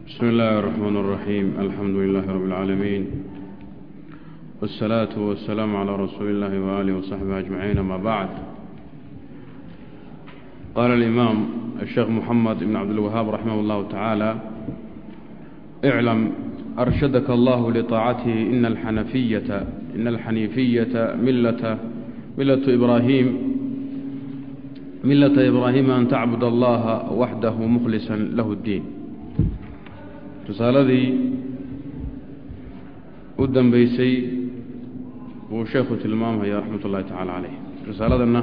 بsم الlh الرحmن الرحيم الحمd للh رب العاalمين والsلاaة والسلام عlى رsuل الlh وآله وصحبه أجمعين amا bعd qال الإmام الشheekh محamed بن عبدالوهاaب رحimه الله taعالى اعlم أرشhdk الlه لطاacته إن الحنفية إن الxنيiفyة milة إbrاhيم milة إbrاhيم أn تcبd الlh waxdah مخلصا lh الdين risaaladii u dambeysay buu sheekhu tilmaamaya raxmat ullahi tacaala caleyh risaaladanna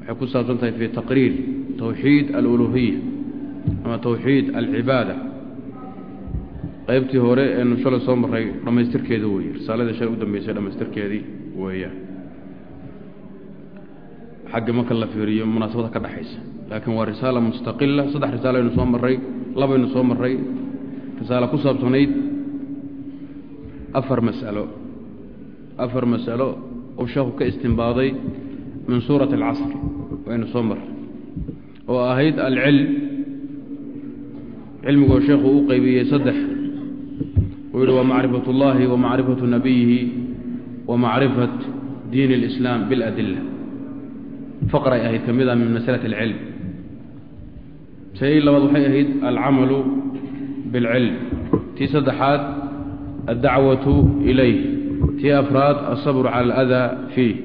waxay ku saabsan tahay fi taqriir tawxiid aluluhiya ama tawxiid alcibaada. Qeybtii hore eenu shalay soo marray dhammaystirkeeda weeye. Risaaladii shalay u dambeysay dhammaystirkeedii weeyaan xagga marka la fiiriyo munaasabada ka dhexaysa laakiin waa risaala mustaqila saddex risaalo aynu soo marray labaynu soo marray risaalo ku saabsanayd afar mas'alo afar mas'alo uu sheekhu ka istimbaaday min suurati alcasri waynu soo marray oo ahayd alcilm cilmigoo sheekhu u qeybiyey saddex uu yidhi wa macrifat اllahi wa macrifatu nabiyihi wa macrifat diin اlislaam biاladila faqray ahayd ka mid a min masalati alcilm shay labaad waxay ahayd alcamalu bilcilm tii saddexaad addacwatu ilayh tii afraad asabru cala aladaa fiih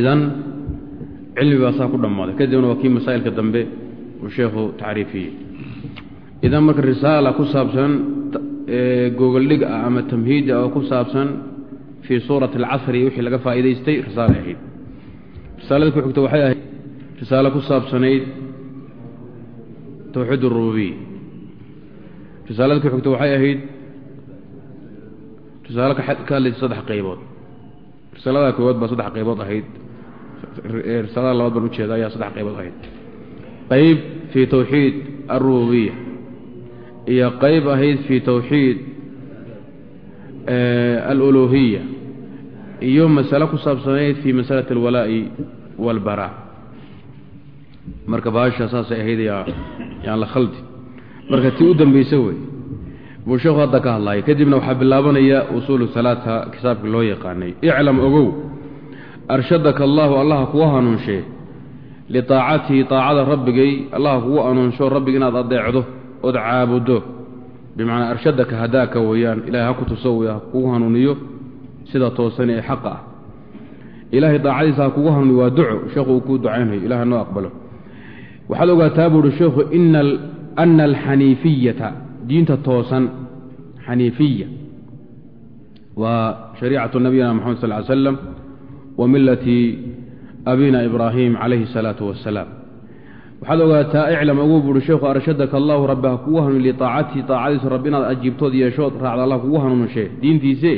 idan cilmi saa ku dhammaaday kadibna waa kii masaa'ilka dambe uu sheekhu tacriifiyey idan marka risaala ku saabsan gogoldhig ah ama tamhiida oo ku saabsan fii suurati alcasri wixii laga faa'iidaystay risaalay ahayd risaalada ku xigta waxay ahayd risaalo ku saabsanayd towxiid اrububiya risaalada ku waxay ahayd risaalo ka hadlaysa saddex qaybood. risaalada koowaad baa saddex qaybood ahayd. risaalada labaad baan ujeeda ayaa saddex qaybood ahayd. qayb fii towxiid alrububiya iyo qayb ahayd fii towxiid aluluhiya iyo masale ku saabsanayd fii masalati alwalaa'i wاlbara marka baasha saasay ahayd yaa yaan la khaldi. Marka tii u dambaysa wey. Buu sheekhu hadda ka hadlaaya kadibna waxaa bilaabanaya usuulu salaata kitaabka loo yaqaanay. Iclam ogow arshadaka allaahu allaha kugu hanuunshee liaacatihi aacada rabbigay allaha kugu hanuunsho rabbiga inaad adeecdo ood caabuddo bimacnaa arshadaka hadaaka weeyaan ilahay ha ku tuso wey kugu hanuuniyo. Sida toosani ee xaqa ah. Ilaahay daacadiisa ha kugu hanuuniyo waa duco. Sheekhu uu kuu ducaynhayo ilaha noo aqbalo waxaad ogaataa buu uhi sheekhu ana alxaniifiyata diinta toosan xaniifiya waa shariicatu nabiyina moxamed sal ly slam wa milati abina ibraahim calayhi الsalaatu wasalaam waxaad ogaataa iclam ogu buuhi sheekhu arshadaka allahu rabbi kugu hanuun liaacatihi aacadiisu rabbi inaad ajiibtood yeeshood raacda allah kugu hanuunshe diintiise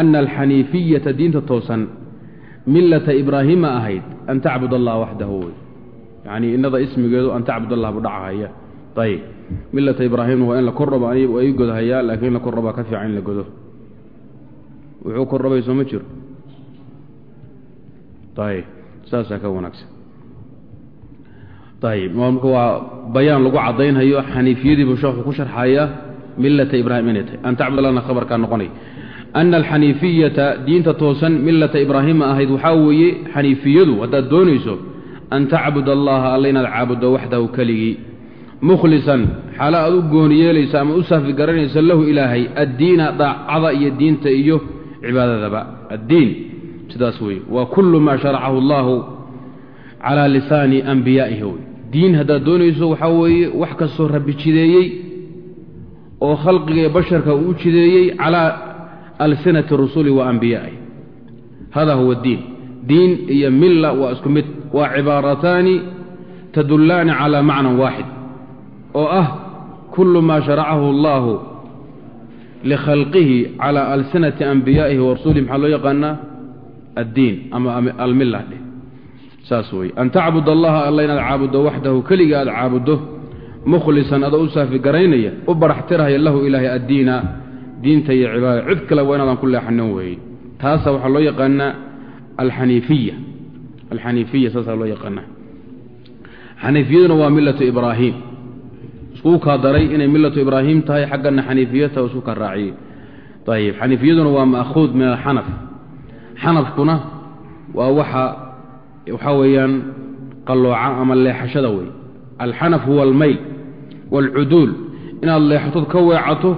ana alxaniifiyata diinta toosan milata ibraahima ahayd an tacbud allah waxdahu yani inada ismigeedu an tacbud allah bu dhachaya ayb milata ibraahimna waa in la kordhabo waa ii godhayaa laakiin in la kordhabaa ka fiican in la godo. Wuxuu soo ma jiro. Ayb saasaa ka wanaagsan. Ayb marka waa bayaan lagu caddaynhayo xaniifiyadii buu sheekhu ku sharxaya milata ibrahim inay tahay. An tacbud allahna khabarkaa noqonay. Ana alxaniifiyata diinta toosan milata ibraahima ahayd waxaa weeye xaniifiyadu haddaad doonayso an tacbud allaha alla inaad caabuddo waxdahu keligii mukhlisan xaalo aad u gooni yeelaysa ama u saafi garanaysa lahu ilaahay addiina daacada iyo diinta iyo cibaadadaba addiin sidaas weeye waa kullu maa sharacahu allahu calaa lisaani ambiyaa'ihi wey diin haddaad doonayso waxaa weeye wax kastoo rabbi jideeyey oo khalqiga ee basharka uu jideeyey calaa alsinati rusuli wa ambiyaa'ihi hada huwa diin diin iyo milla waa isku mid waa cibaarataani tadullaani calaa macnan waaxid oo ah kullu maa sharacahu allaahu likhalqihi calaa alsinati ambiyaa'ihi wa rasulihi maxaa loo yaqaanaa? Addiin ama almilla dheh. Saas weeye. An tacbud allaha alla inaad caabuddo waxdahu keliga aad caabuddo mukhlisan adoo u saafi garaynaya u baraxtirahaya lahu ilaahay addiina diinta iyo cibaadada cid kale waa inaadan ku leexanin weeye taasa waxaa loo yaqaanaa alxaniifiya alxaniifiya saasaa loo yaqaanaa. Xaniifiyaduna waa millatu ibraahim. Iskuu kaa daray inay millatu ibraahim tahay xaggana xaniifiyata isku kaa raaciyey. Ayib xaniifiyaduna waa ma'khuud min alxanaf. Xanafkuna waa waxa waxaa weeyaan qallooca ama leexashada wey alxanaf huwa almayl waalcuduul inaad leexatood ka weecato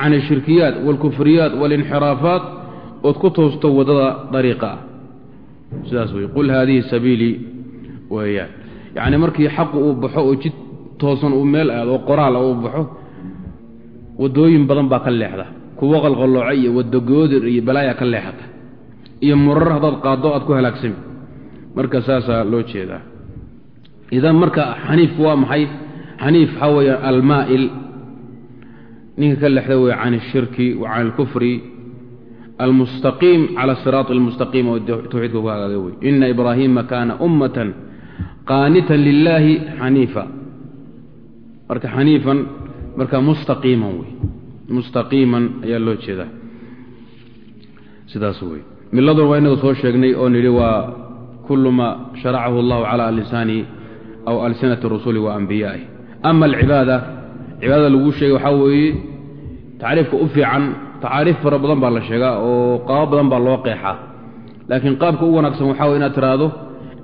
can ashirkiyaat waalkufriyaat waalinxiraafaat ood ku toosto waddada dariiqa ah sidaas wey qul haadihi sabiilii weeyaan yacni markii xaqu uu baxo oo jid toosan uu meel aado oo qoraal uu baxo waddooyin badan baa ka leexda. Kuwo qalqallooca iyo wadogoodir iyo balaaya ka leexata iyo murar haddaad qaaddo aad ku halaagsami. Marka saasaa loo jeedaa. Idan marka xaniif waa maxay? Xaniif waxaa weeya almaa'il. Ninka ka leexda wey can ashirki wa can alkufri almustaqiim cala asiraati almustaqiim oo tawxiidka ku hagaagay wey ina ibraahiima kaana ummatan qaanitan lilaahi xaniifa marka xaniifan marka mustaqiiman wey mustaqiiman ayaa loo jeedaa sidaas wey miladuna waa inaga soo sheegnay oo nidhi waa kullu ma sharacahu allahu cala lisaani aw alsinati rusuli wa ambiyaaih ama alcibaada cibaadada laguu sheegay waxaa weeye tacriifka u fiican tacaariif fara badan baa la sheegaa oo qaabo badan baa loo qeexaa. Laakiin qaabka u wanaagsan waxaa weye inaad tiraahdo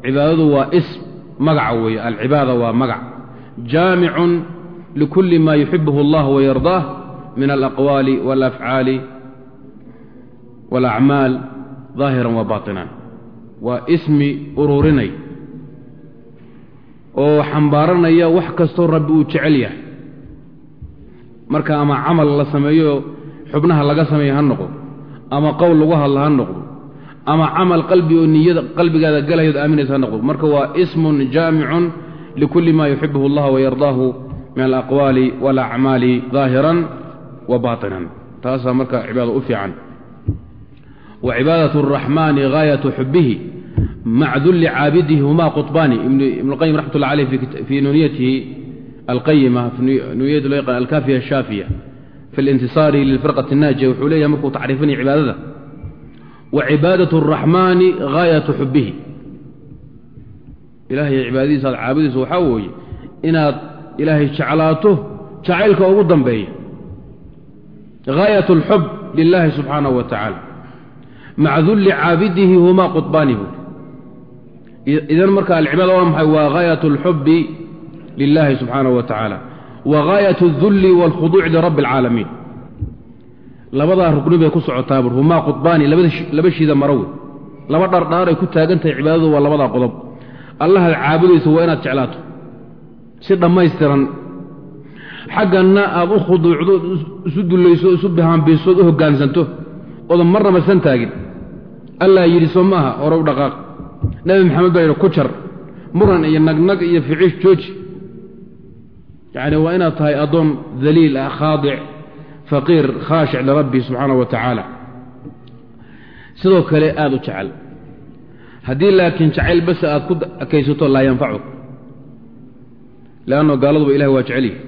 cibaadadu waa ism magaca weeye. Alcibaada waa magac. Jaamicun likulli ma yuxibuhu allah wayardaah min alaqwaali walafcaali walacmaal daahiran wa baatinan. Waa ismi ururinay oo xambaaranaya wax kastoo rabbi uu jecel yahay. Marka ama camal la sameeyo xubnaha laga sameeye ha noqdo ama qowl lagu hadla ha noqdo ama camal qalbi oo niyada qalbigaada galayood aaminaysa ha noqdo. Marka waa ismun jaamicun likulli ma yuxibuhu allah wayardaahu min alaqwaali walacmaali daahiran wa baatinan. Taasaa marka cibaada u fiican. Wa cibaadatu araxmaani haayatu xubihi mac dulli caabidihi huma quطbaani ibnuqayim raxmat ullah fii nuuniyatihi alqayima nuuniyat loo yaqaan alkaafiya ashaafiya fi اlintisaari lilfirqati الnaajiya wuxuu leeyahay markuu tacriifinaya cibaadada wa cibaadaة الraxmaani gaayatu xubihi ilahay cibaadadiisa aad caabudayso waxaa weeye inaad ilaahay jeclaato jacaylka ugu dambeeya gaayat اlxub lilahi subxaanaه wa tacaala maca dulli caabidihi huma quطbaanihu idan marka alcibaada waa maxay waa gaayat اlxubi lilahi subxaanaه wa tacaala wa gaayat اdulli wاlkhuduuci lirabbi اlcaalamiin labadaa rugni bay ku socotaa bur humaa quطbaani laba shiida maro wey laba dhardhaaray ku taagan tahay cibaadadu waa labadaa qodob allahaad caabudayso waa inaad jeclaato si dhammaystiran xagganna aad u khuduucdo isu dullayso isu bihaanbiisood u hoggaansanto oodan marna masan taagin allah yidhi soo maaha hore u dhaqaaq nebi maxamed baa yidhi ku jar muran iyo nagnag iyo ficiish jooji yacni waa inaad tahay addoon daliil ah khaadic faqiir khaashic lirabbi subxaanahu wa tacaala sidoo kale aada u jecel haddii laakiin jacayl base aad ku akaysato laa yanfacuk leanno gaaladuba ilahi waa jecel yahay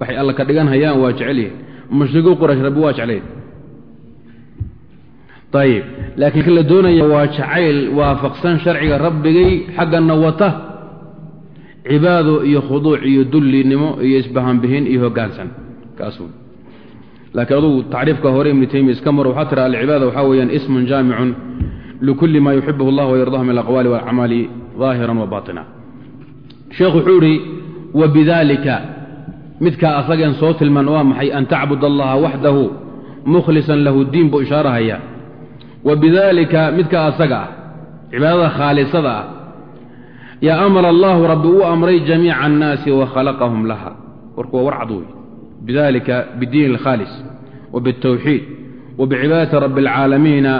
waxay alla ka dhigan hayaan waa jecel yahay mushriku quraysh rabbi waa jeclay ayib laakiin la doonaya cibaado iyo khuduuc iyo dullinimo iyo isbahanbihin iyo hoggaansan. Kaas laakiin adugu tacriifka hore ibnu taymiya iska maro waxaa tira alcibaada waxaa weeyaan ismun jaamicun likulli ma yuxibuhu allah wayardahu min alaqwaali walacmaali daahiran wa baatina. Sheekhu wuxuu idhi wa bidaalika. Midkaa asageen soo tilmaan waa maxay? An tacbud allaha waxdahu mukhlisan lahu diin buu ishaarahaya. Wa bidaalika midkaa asaga ah cibaadada khaalisada ah yaa amara allahu rabbi uu amray jamiica annaasi wa khalaqahum laha. Warku waa war cad wey bidalika bidiin alkhaalis wa biاltawxiid wa bicibaadati rabbi alcaalamiina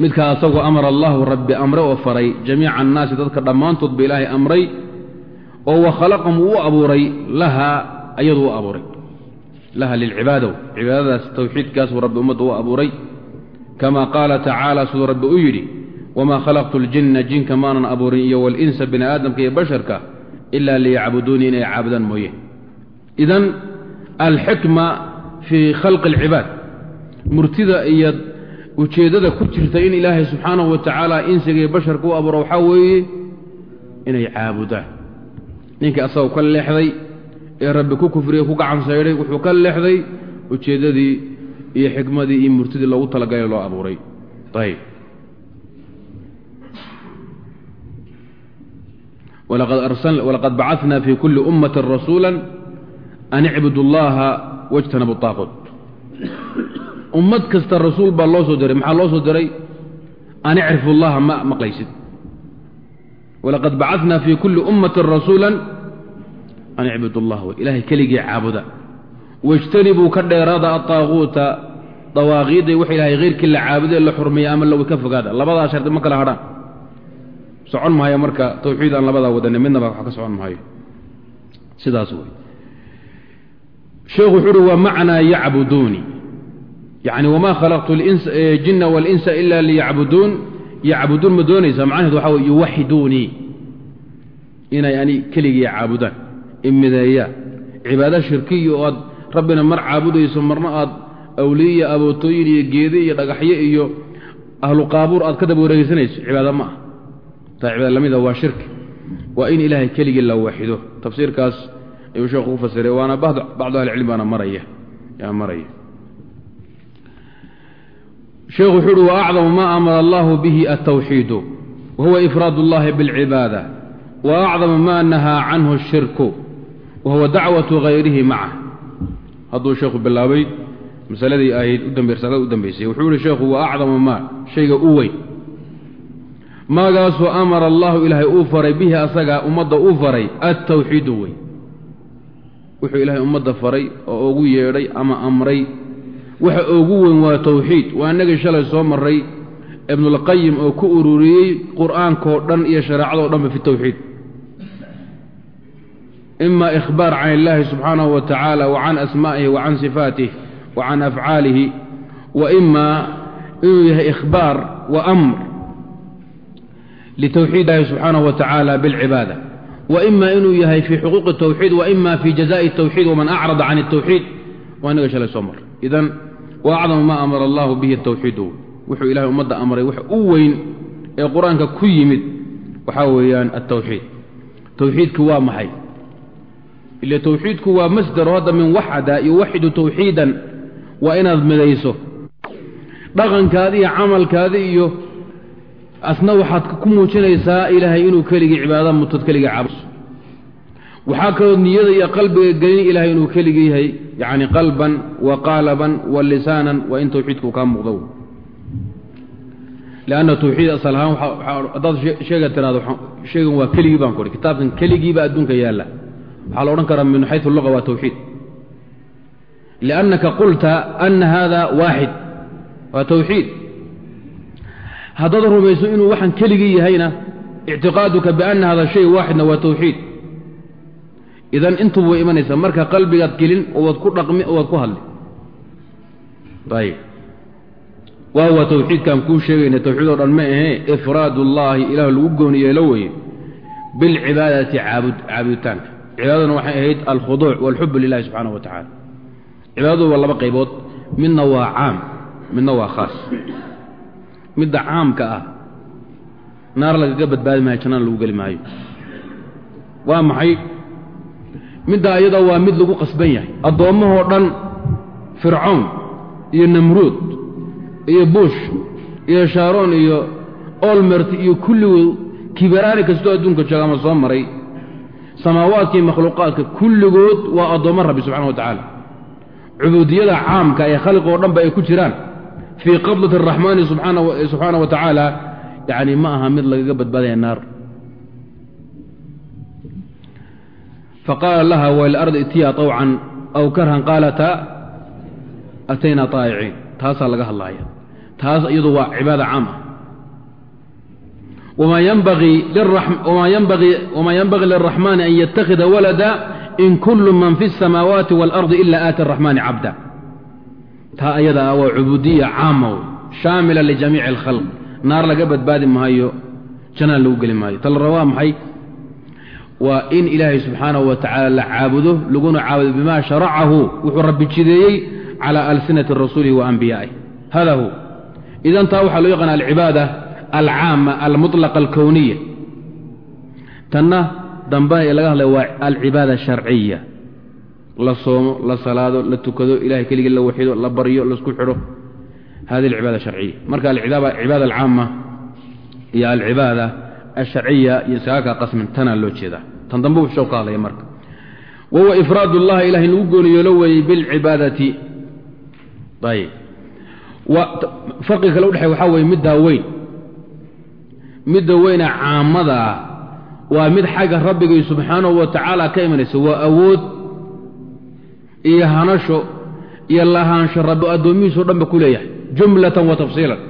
midkaa asagoo amara allahu rabbi amre oo faray jamiica annaasi dadka dhammaantood ba ilaahay amray oo wa khalaqahum uu abuuray laha ayadu u abuuray. Laha lilcibaadaw cibaadadaas tawxiidkaasuu rabbi ummadda u abuuray. Kama qaala tacaala siduu rabbi u yidhi wamaa khalaqtu ljinna jinka maanan abuurin iyo walinsa bini aadamka iyo basharka ilaa liyacbuduunii inay caabudaan mooye idan alxikma fii khalqi alcibaad murtida iyo ujeeddada ku jirta in ilaahay subxaanahu wa tacaala insiga iyo basharka u abuuro waxaa weeye inay caabudaan ninkii asagoo ka leexday ee rabbi ku kufriyey ku gacan saydhay wuxuu ka leexday ujeeddadii iyo xikmadii iyo murtidii loogu talagalay loo abuuray ayb walaqad bacana fi kuli ummati rasuula an icbudu اllaha wاjtanabu طaaqut ummad kasta rasuul baa loo soo diray maxaa loo soo diray an icrifu اllaha ma maqlaysid walaqad bacana fi kuli ummati rasuula an icbudu اllah ilahay keligii caabuda wاjtanibuu ka dheeraada aطaaquuta dawaaqiidda wax ilahay heyrkii la caabudae la xurmeeya ama lowi ka fogaada labadaa shardi ma kala hadhaan socon maayo marka tawxiid aan labadaa wadane midnaba wax ka socon maayo. Sidaas wey sheekhu wuxuu uhi wa yacbuduuni? Yani wamaa khalaqtu jinna walinsa ila liyacbuduun. Yacbuduun ma doonaysaa macnaheed waxa wey yuwaxiduunii inay ani keligii caabudaan imideeyaan cibaado shirkiya oo aad rabbina mar caabudayso marna aad awliye abootooyin iyo geede iyo dhagaxyo iyo ahlu qaabuur aad ka daba wareegeysanayso cibaado ma ah taa cibaada lamida waa shirki waa in ilaahay keligii la waxido tafsiirkaas ayuu sheekhu ku fasiray waana bacdu ahlicilm baana maraya yaa maraya sheekhu wuxuu uhi waacdamu ma amara allahu bihi altawxiidu wa huwa ifraad اllahi biاlcibaada wa acdamu ma nahaa canhu الshirku wa huwa dacwatu gayrihi macah hadduu sheekhu bilaabay masaladii ahayd risalada u dambaysay wuxuu yihi sheekhu wa acdamu maa shayga u weyn maagaasoo amara allahu ilaahay uu faray bihi asaga ummadda uu faray altawxiidu wey wuxuu ilaahay ummadda faray oo ugu yeedhay ama amray. Waxa ugu weyn waa tawxiid. Waa innagii shalay soo maray ibnulqayim oo ku ururiyey qur'aankao dhan iyo shareecadoo dhanba fi tawxiid. Ima ikhbaar can illaahi subxaanahu wa tacaala wa can asmaa'ihi wa can sifaatih wa can afcaalihi wa ima inuu yahay ikhbaar wa amr litowxiidaahi subxaanahu wa tacaala bilcibaada wa ima inuu yahay fii xuquuqi tawxiid wa ima fii jazaa'i tawxiid waman acrada can itawxiid waa inaga shalay soo marray idan wa acdamu maa amara allaahu bihi tawxiidu wuxuu ilahay ummadda amray wax u weyn ee qur'aanka ku yimid waxaa weeyaan attawxiid tawxiidku waa maxay ile tawxiidku waa masdaro hadda min waxada yuwaxidu tawxiidan waa inaad midayso dhaqankaadi iyo camalkaadi iyo asna waxaad ku muujinaysaa ilaahay inuu keligii cibaadada mutad keligii caabus waxaa kaloo niyada iyo qalbiga gelin ilaahay inuu keligii yahay yacni qalban wa qaalaban wa lisaanan waa in tawxiidku kaa muuqdo. Lianna tawxiid asal ahaan haddaad sheega tiraado sheegan waa keligii baan ku uhi kitaabkan keligiiba adduunka yaalla. Waxaa la odhan karaa min xayu luga waa tawxiid. Liannaka qulta ana hada waaxid waa tawxiid haddaad rumayso inuu waxaan keligii yahayna ictiqaaduka biana hada shay waaxidna waa tawxiid. Idan intuba way imanaysaa marka qalbigaad gelin owaad ku dhaqmi owaad ku hadli. Ayib waa waa tawxiidkaan kuu sheegayna tawxiid oo dhan ma ahee ifraad ullaahi ilaah lagu gooni yeelo weeye. Bilcibaadati caabuditaanka cibaadaduna waxay ahayd alkhuduuc walxubu lilahi subxaanahu wa tacala cibaadadu waa laba qaybood midna waa caam midna waa khaas midda caamka ah naar lagaga badbaadi maayo jannana lagu geli maayo. Waa maxay? Midda ayada waa mid lagu qasban yahay. Addoommahoo dhan fircown iyo namruud iyo bush iyo shaaroon iyo olmert iyo kulligood kibaraani kastoo adduunka jooga ama soo maray. Samaawaadkii makhluuqaadka kulligood waa addoommo rabbi subxana wa tacaala cubuudiyada caamka ee khalqi oo dhanba ay ku jiraan fii qabdati araxmaani subxaana wa tacaala yacni ma aha mid lagaga badbaadaya naar faqaala laha wailardi itiya طawcan aw karhan qaalata atayna طaa'iciin taasaa laga hadlaaya taas iyadu waa cibaada caam ah wma yanbagii liraxmaani an yattakhida walada in kullu man fi الsamaawaati wاlardi ila aati الraxmaani cabda taa ayada ah waa cubuudiya caama shaamila lijamiici اlkhalq naar laga badbaadi maayo jannaan lagu geli maayo. Ta la rabaa maxay? Waa in ilaahay subxaanahu wa la caabudo laguna caabudo bima sharacahu wuxuu rabbi jideeyey cala alsinati rasuulihi wa hada hu. Idan taa waxaa loo yaqaana alcibaada alcaama almutlaqa alkowniya tanna dambena ee laga hadlaya waa alcibaada asharciya la soomo la salaado la tukado ilahay keligii la waxido la baryo la isku xidho. Hadi alcibaada sharciya marka alcibaada alcaama iyo alcibaada asharciya iyo iskaga kaa qasmin tanaa loo jeedaa. Tan dambe uu sheeku ka hadlaya marka. Wahuwa ifraad ullahi ilahay nagu gooni yeelo weeyey bilcibaadati ayb farqiga kale udhexey waxaa weye middaa weyn. Midda weyna caamada waa mid xagga rabbigay subxaanahu wa tacaala ka imanaysa waa awood iyo hanasho iyo lahaansho rabbi addoomihiisao dhan ba ku leeyahay jumlatan wa tafsiilan.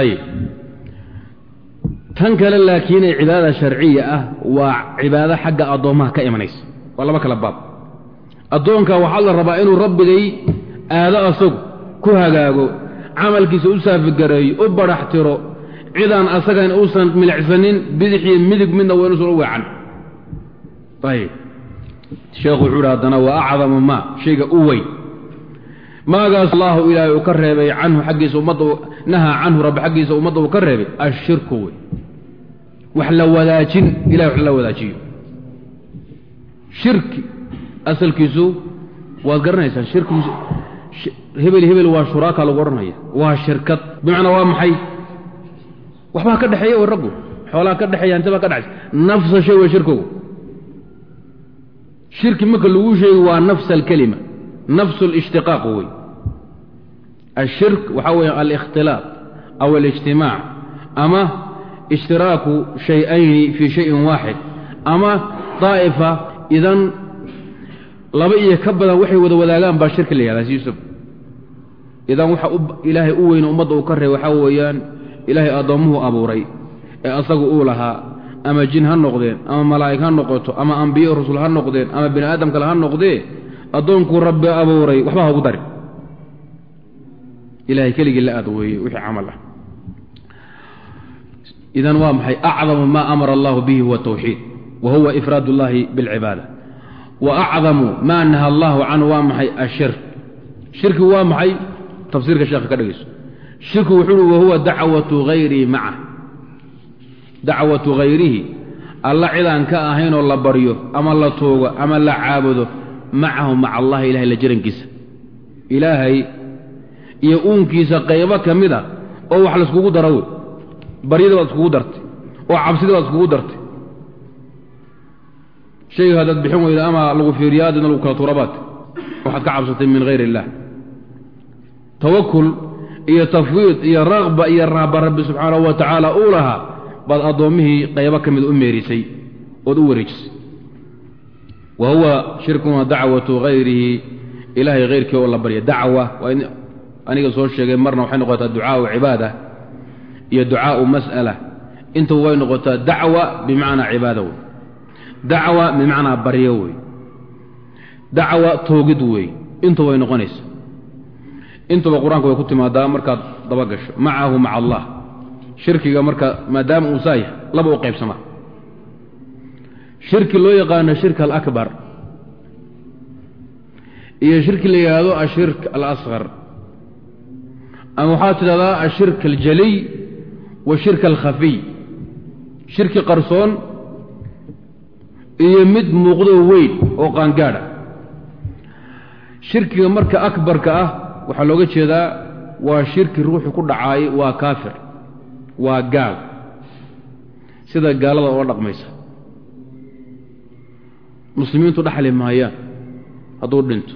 Ayib tan kale laakiinee cibaadada sharciya ah waa cibaado xagga addoommaha ka imanaysa. Waa laba kala baab. Addoonka waxaa la rabaa inuu rabbigay aado asagu ku hagaago camalkiisa u saafigareeyo u badhax tiro cidaan asagan uusan milicsanin bidix iyo midig midna waa inuusan u weecan. Ayib sheekhu wuxuu idhi haddana wa acdamu maa shayga u weyn. Maagaas allahu ilaahay uu ka reebay canhu xaggiisa ummadda nahaa canhu rabbi xaggiisa ummadda uu ka reebay ashirku wey wax la wadaajin ilahay wax la wadaajiyo. Shirki asalkiisu waad garanaysaa shirkigiisu hebel hebel waa shuraaka lagu odhanaya waa shirkad. Bimacnaa waa maxay? Waxbaa ka dhexeeya way raggu? Xoolaa ka dhexeeya hanti baa ka dhexaysa. Nafsa shay way shirkigu shirki marka lagu sheegi waa nafsa alkelima nafsu alishtiqaaq wey ashirk waxaa weeye alikhtilaaط aw alijtimaac ama ishtiraaku shay-ayni fii shayin waaxid ama daa'ifa idan laba iyo ka badan waxay wada wadaagaan baa shirki la yihahdaa siisub idan waxa ilaahay u weyne ummadda uu ka reey waxaa weeyaan ilaahay addoommuhu abuuray ee asagu uu lahaa ama jin ha noqdeen ama malaa'ig ha noqoto ama ambiye rasul ha noqdeen ama bini aadam kale ha noqdee addoonkuu rabbi abuuray waxba ha ugu dari ilahay keligii la aad weeye wixii camal ah. Idan waa maxay? Acdamu maa amara allahu bihi huwa tawxiid wa huwa ifraad اllahi biاlcibaada wa acdamu maa naha allahu canhu waa maxay? Ashirk. Shirki waa maxay? Tafsiirka sheekha ka dhegeyso shirku wuxuu uhi wahuwa dacwatu hayrii macah dacwatu hayrihi alla cidaan ka ahaynoo la baryo ama la tuugo ama la caabudo macahu maca allahi ilahay la jirankiisa. Ilaahay iyo uunkiisa qaybo ka mid a oo wax laiskugu daro wey. Baryadii baad iskugu dartay oo cabsidii baad iskugu dartay. Shayga haddaad bixin weyda ama lagu fiiriyo aadina lagu kala tuurabaad waxaad ka cabsatay min hayr illah tawakul iyo tafwiid iyo raqba iyo raaba rabbi subxaanahu wa tacaala uu lahaa baad addoommihii qaybo ka mid u meerisay ood u wareejisay. Wa huwa shirkuna dacwatu hayrihi ilaahay hayrkii oo la barya. Dacwa waa aniga soo sheegay marna waxay noqotaa ducaau cibaada iyo ducaau mas'ala. Intuba way noqotaa dacwa bimacnaa cibaada wey. Dacwa bimacnaa baryo wey. Dacwa toogid wey. Intuba way noqonaysa. Intuba qur'aanka way ku timaadaa markaad daba gasho. Macahu maca allah shirkiga marka maadaama uu saa yahay laba u qaybsamaa shirki loo yaqaano shirka alakbar. Iyo shirki la yidhaahdo ashirk alasqar ama waxaad tidhahdaa ashirk aljaliy washirk alkhafiy shirki qarsoon iyo mid muuqdo weyn oo qaangaadha shirkiga marka akbarka ah waxaa looga jeedaa waa shirki ruuxu ku dhacaay waa kaafir waa gaal. Sida gaalada oo dhaqmaysa. Muslimiintu dhaxli maayaan. Hadduu dhinto.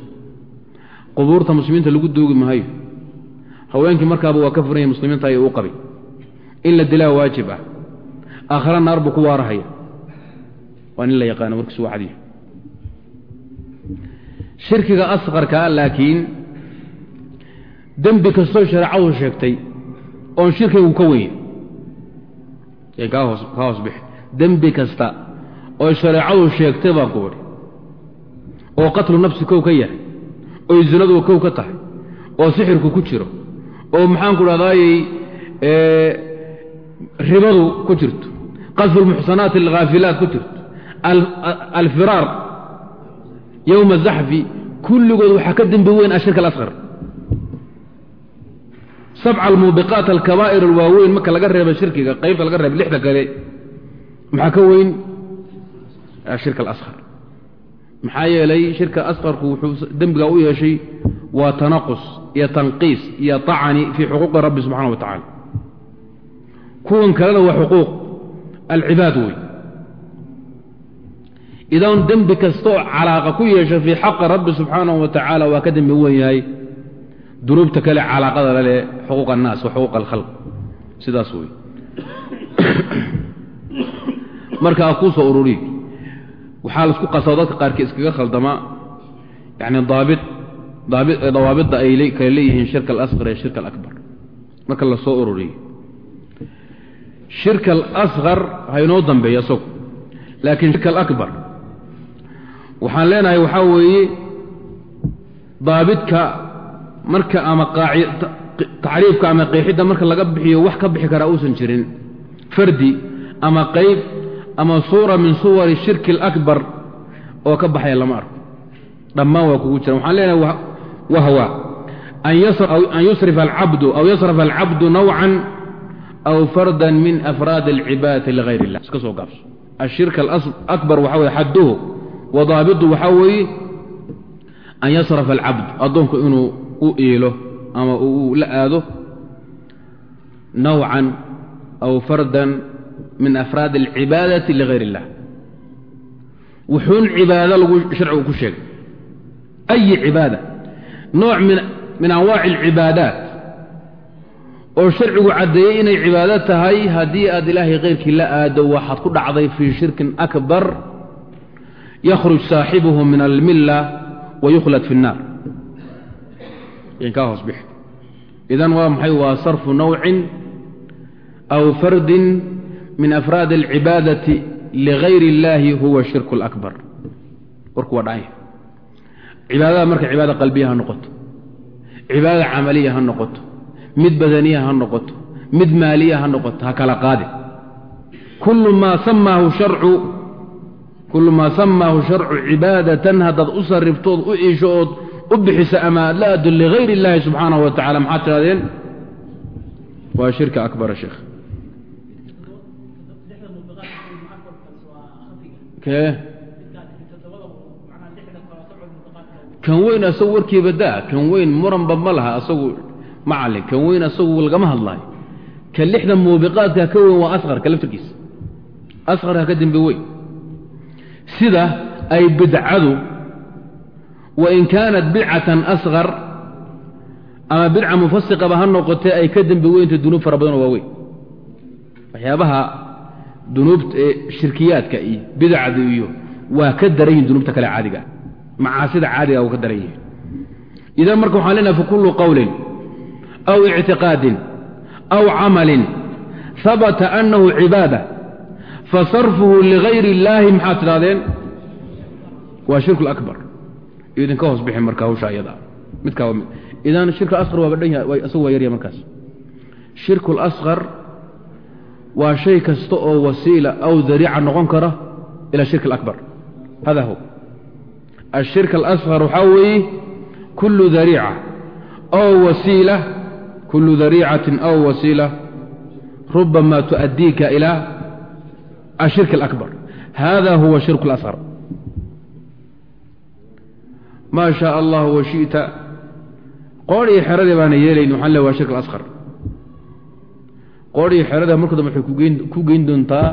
Qubuurta muslimiinta lagu duugi maayo. Haweenkii markaaba waa ka furanya muslimiinta ayay u qabay. In la dilaa waajib ah. Aakhira naar buu ku waarahaya waa nin la yaqaano warkiisu waa cadiyo shirkiga asqarkaa laakiin dembi kastoo shareecadu sheegtay oon shirkigu ka weyn kaa hoos kaa hoos bixi. Dembi kasta oo shareecadu sheegtay baan ku idhi oo qatlu nafsi kow ka yahay oy zinadu kow ka tahay oo sixirku ku jiro oo maxaanku dhahdaayey ribadu ku jirto qadfu lmuxsanaati alkhaafilaat ku jirto alfiraar yowma zaxfi kulligood waxaa ka dembi weyn ashirka alasqar sabca almuubiqaat alkabaa'ir alwaaweyn marka laga reeba shirkiga qaybta laga reeba lixda kale maxaa ka weyn? Ashirka alasqar. Maxaa yeelay shirka asqarku wuxuu dembiga u yeeshay waa tanaqus iyo tanqiis iyo طacni fii xuquuqi rabbi subxana wa tacala kuwan kalena waa xuquuq alcibaad wey idan dembi kastaoo calaaqa ku yeesha fii xaqi rabbi subxaanahu wa tacaala waa ka dembi wen yahay dunuubta kale calaaqada laleh xuquuq annaas wa xuquuq alkhalq. Sidaas wey marka a kuu soo ururiy waxaa la isku qasao dadka qaarkii iskaga khaldamaa yani daabi dawaabidda ay kale leeyihiin shirka alasqar iyo shirka alakbar. Marka la ururiyo shirka alasqar ha dambeeya isagu laakiin shirka alakbar waxaan leenahay waxaa weeye daabidka marka ama tacriifka ama qeexidda marka laga bixiyo wax ka bixi karaa uusan jirin. Fardi ama qayb ama suura min suwari shirki alakbar oo ka baxaya lama arko. Dhammaan waa kugu jiran. Waxaan leenahay wahwa an yusrifa alcabdu aw yasrafa alcabdu nawcan aw fardan min afraad alcibaadati ligayr illah. Iska soo gaabso. Ashirka alakbar waxa weye xadduhu wa daabitu waxaa weeye an yasrafa alcabd addoonku inuu u iilo ama uu la aado nawcan aw fardan min afraad alcibaadati ligayr illah wuxuun cibaado lagu sharcigu ku sheegay. Ayi cibaada? Nooc min anwaaci alcibaadaat. Oo sharcigu caddeeyey inay cibaado tahay haddii aad ilaahay keyrkii la aado waxaad ku dhacday fii shirkin akbar yakhruj saaxibuhu min almilla wa yukhlad fi اnnaar kaa hoos bix idan waa maxay? Waa sarfu nawcin aw fardin min afraad alcibaadati ligayr اllaahi huwa shirku اlakbar warku waa dhacay cibaadada marka cibaada qalbiya ha noqoto cibaadada camaliya ha noqoto mid badaniya ha noqoto mid maaliya ha noqoto ha kala qaadi. Kullu maa samaahu sharcu kullu maa samaahu sharcu cibaadatan haddaad u sarriftood u iisho ood u bixiso ama aad la aado ligayr illaahi subxaanahu wa tacala maxaad tidhahdeen? Waa shirka akbara sheekh kee? Kan weyn asagu warkiiba daa kan weyn muranba ma laha asagu macalin kan weyn asagu lagama hadlaayo. Kan lixda muubiqaadka ka weyn waa asqarka laftirkiisa. Asqarka ka dembe weyn. Sida ay bidcadu wain kaanat bidcatan asqar ama bidca mufasiqaba ha noqotee ay ka dembe weynta dunuub fara badan oo waaweyn waxyaabaha dunuubta ee shirkiyaadka iyo bidacda iyo waa ka daran yihiin dunuubta kale caadiga macaasida caadiga waa ka daran yihiin idan marka waxaan leenahay fi kullu qowlin aw ictiqaadin aw camalin habata annahu cibaada fasarfuhu ligayr illaahi idinka hoos bixi marka hawsha ayada midkaa waa mid idan shirku askar waaba dhan yahay isagu waa yarya markaas shirku اlasqar waa shay kasta oo wasiila aw dariica noqon kara ila shirk اlakbar hada hu ashirk اlasqar waxaa weeye kulu dariica aw wasiila kulu dariicatin aw wasiila rubama tuؤadiika ilى ashirk اlakbar hada huwa shirk اlasqar maa shaa allah washita shiئta qoor xeradii baana yeelayn waxaan le waa shirk askar qoor xerada marka dambe waxay ku geyn doontaa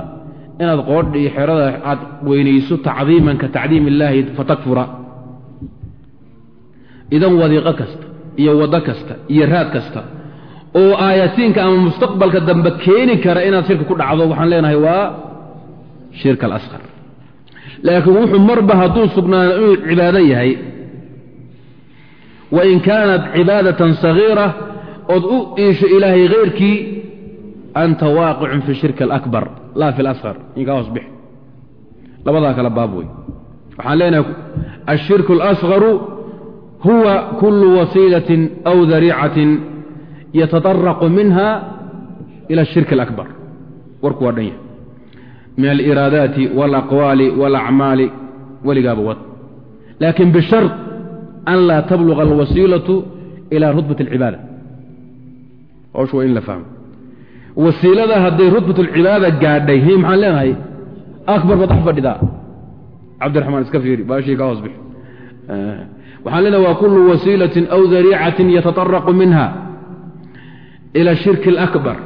inaad qoodha xerada aad weynayso tacdiiman ka tacdiim illaahi fatakfura. Idan wadiiqo kasta iyo waddo kasta iyo raad kasta oo aayatiinka ama mustaqbalka dambe keeni kara inaad shirka ku dhacdo waxaan leenahay waa shirka alaskar laakiin wuxuu marba hadduu sugnaado inuu cibaado yahay wain kaanat cibaadatan sagiira ood u iisho ilaahay hayrkii anta waaqicun fi shirki alakbar laa fi lasqar inkaa hoos bix labadaa kale baab wey waxaan leenahay ashirku alasqaru huwa kulu wasiilatin aw dariicatin yataطaraqu minha ila ashirki alakbar warku waa dhan yahay min aliraadaati walaqwaali walacmaali weligaaba wad laakin bishar an laa tabluga alwasiilatu ila rutbat alcibaada howshu waa in la fahmo wasiilada hadday rutbat alcibaada gaadhay hi maxaan leenahay akbar baad dhex fadhidaa cabdiraxmaan iska fiiri baashii ka hoos bix waxaan leenaha waa kullu wasiilatin aw dariicatin yataطaraqu minha ila shirki اlakbar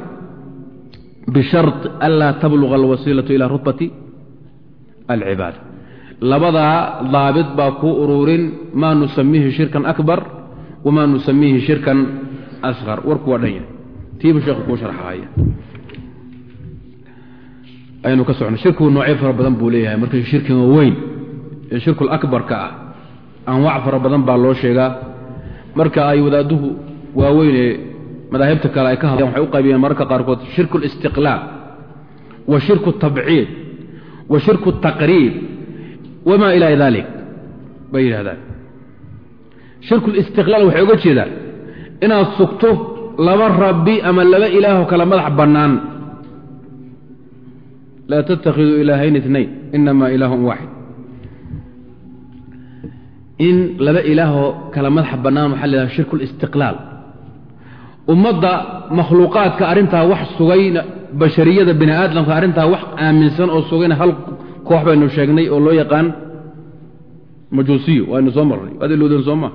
bishart anlaa tabluga alwasiilatu ila rutbati alcibaada labadaa daabit baa kuu ururin maa nusamiihi shirkan akbar wamaa nusamiihi shirkan asqar warku waa dhan yahay tiibu sheekhu kuu sharxaaya. Aynu ka socno shirkigu noocyo fara badan buu leeyahay. Marka shirkiga weyn ee shirkul ah anwac fara badan baa loo sheegaa. Marka ay wadaaduhu waaweyn ee madaahibta kale ay ka hadlaan waxay u qaybiyeen mararka qaarkood shirku wa shirku tabciid wa shirku taqriib wamaa ilaa dalik bay yidhahdaan shirku listiqlaal waxay uga jeedaan inaad sugto laba rabbi ama laba ilaahoo kale madax bannaan laa tattakhiduu ilaahayn itnayn inamaa ilaahun waaxid in laba ilaahoo kala madaxa bannaan waxaa la yidhaha shirku listiqlaal ummadda makhluuqaadka arrintaa wax sugayna bashariyada bini aadamka arrintaa wax aaminsan oo sugayna hal koox baynu sheegnay oo loo yaqaan majuusiyo waaynu soo marray waad ilowdeen soo maa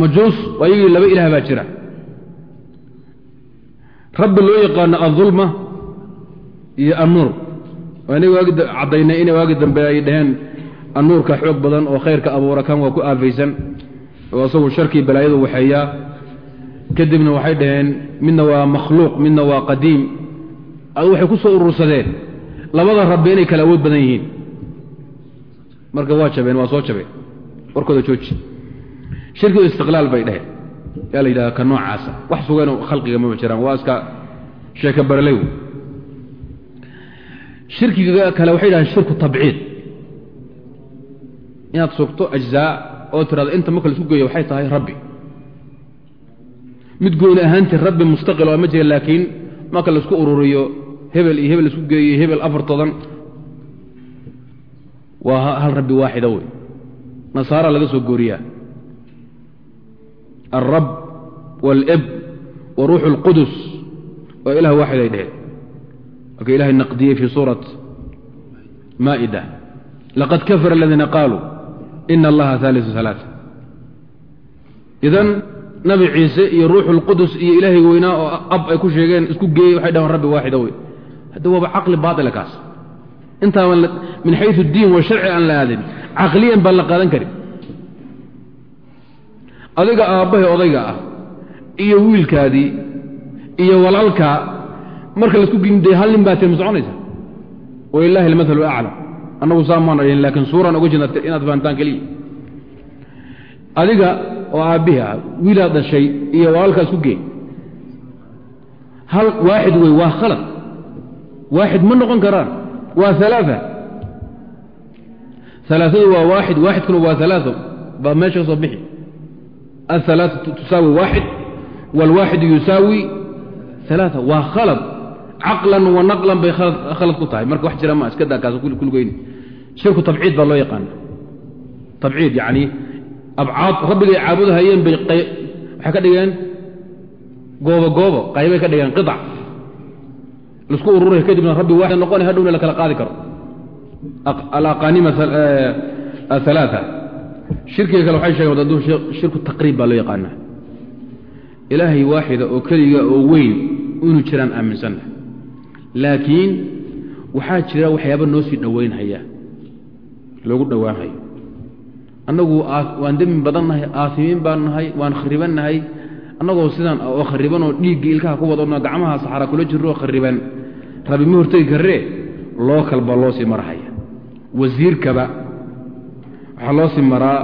majuus ayagii laba ilaah baa jira. Rabbi loo yaqaano adulma iyo annuur. Waagi caddaynay inay waagi dambe ay dhaheen annuurka xoog badan oo khayrka abuura kan waa ku aafaysan. Oo asagu sharkii balaayadu waxeeyaa. Kadibna waxay dhaheen midna waa makhluuq midna waa qadiim. Waxay ku soo urursadeen labada rabbi inay kala awood badan yihiin. Marka waa jabeen waa soo jabeen. Warkooda jooji. Shirkigu istiqlaal bay dheheen yaa la yidhahda ka noocaasa. Wax sugayno khalqiga mama jiraan. Waa iska sheeke baralew shirkiga kale waxay yidhahdeen shirku tabciid. Inaad sugto ajzaa oo tirahdo inta marka la isku geeyo waxay tahay rabbi. Mid gooni ahaantii rabbi mustaqil oo ma jira laakiin marka la isku ururiyo hebel iyo hebel la isku geeyo hebel afartodan waa hal rabbi waaxida wey. Nasaara laga soo gooriyaa. Alrab waalib wa ruuxu اlqudus waa ilah waaxid dheheen marka ilahay naqdiyey fii suurat maa'ida. Laqad kafara aladiina qaaluu ina allaha haalisu alaaa idan nabi ciise iyo ruuxu اlqudus iyo ilaahay weynaa oo ab ay ku sheegeen isku geeyey waxay dhahaan rabbi waaxida wey hadda waaba caqli baaila kaas. Intaaban min xayu diin wa sharci aan la aadin caqliyan baan la qaadan karin. Adiga aabbahay odayga ah iyo wiilkaadii iyo walaalkaa marka la isku gimday hal nin baa tiri ma soconaysa? Walilaahi almathalu aclam annagu saa maan adhin laakiin suuraan oga jeedna inaad fahantaan keliya. Adiga oo aabbihi ah wiilaad dhashay iyo walaalkaa isku geey hal waaxid wey waa khalad waaxid ma noqon karaan waa alaaa alaaadu waa waaxid waaxidkuna waa alaaa baa meesha ka soo bixi aلثalaaثaةu tusaawi waaxid wاlwaaxidu yusaawi ثalaaثa waa khalad caqlan wa naqlan bay khalad ku tahay marka wax jira ma iska daa kaas kulugeyni shirku tabciid baa loo yaqaana tabciid yani abcaad rabbigay caabudahayeen bay waxay ka dhigeen goobo goobo qaybay ka dhigeen qiطc la isku ururay kadibna rabbi waaxid noqone hadhowna la qaadi karo alaqaanima alaaثa shirkiga kale waxay sheegen dadu shirku taqriib baa loo yaqaanaa ilaahay waaxida oo keliga oo weyn inuu jiraan aaminsanna laakiin waxaa jira waxyaaba noo sii dhowaynhaya loogu dhowaanhayo annagu waan demin badan nahay aasimiin baan nahay waan khariban annagoo sidaan oo khariban oo dhiiggii ilkaha ku wadano gacmaha saxara kula jirro oo khariban. Rabi ma hortegi karree loo kalba loo sii marhaya wasiirkaba waxaa loo sii maraa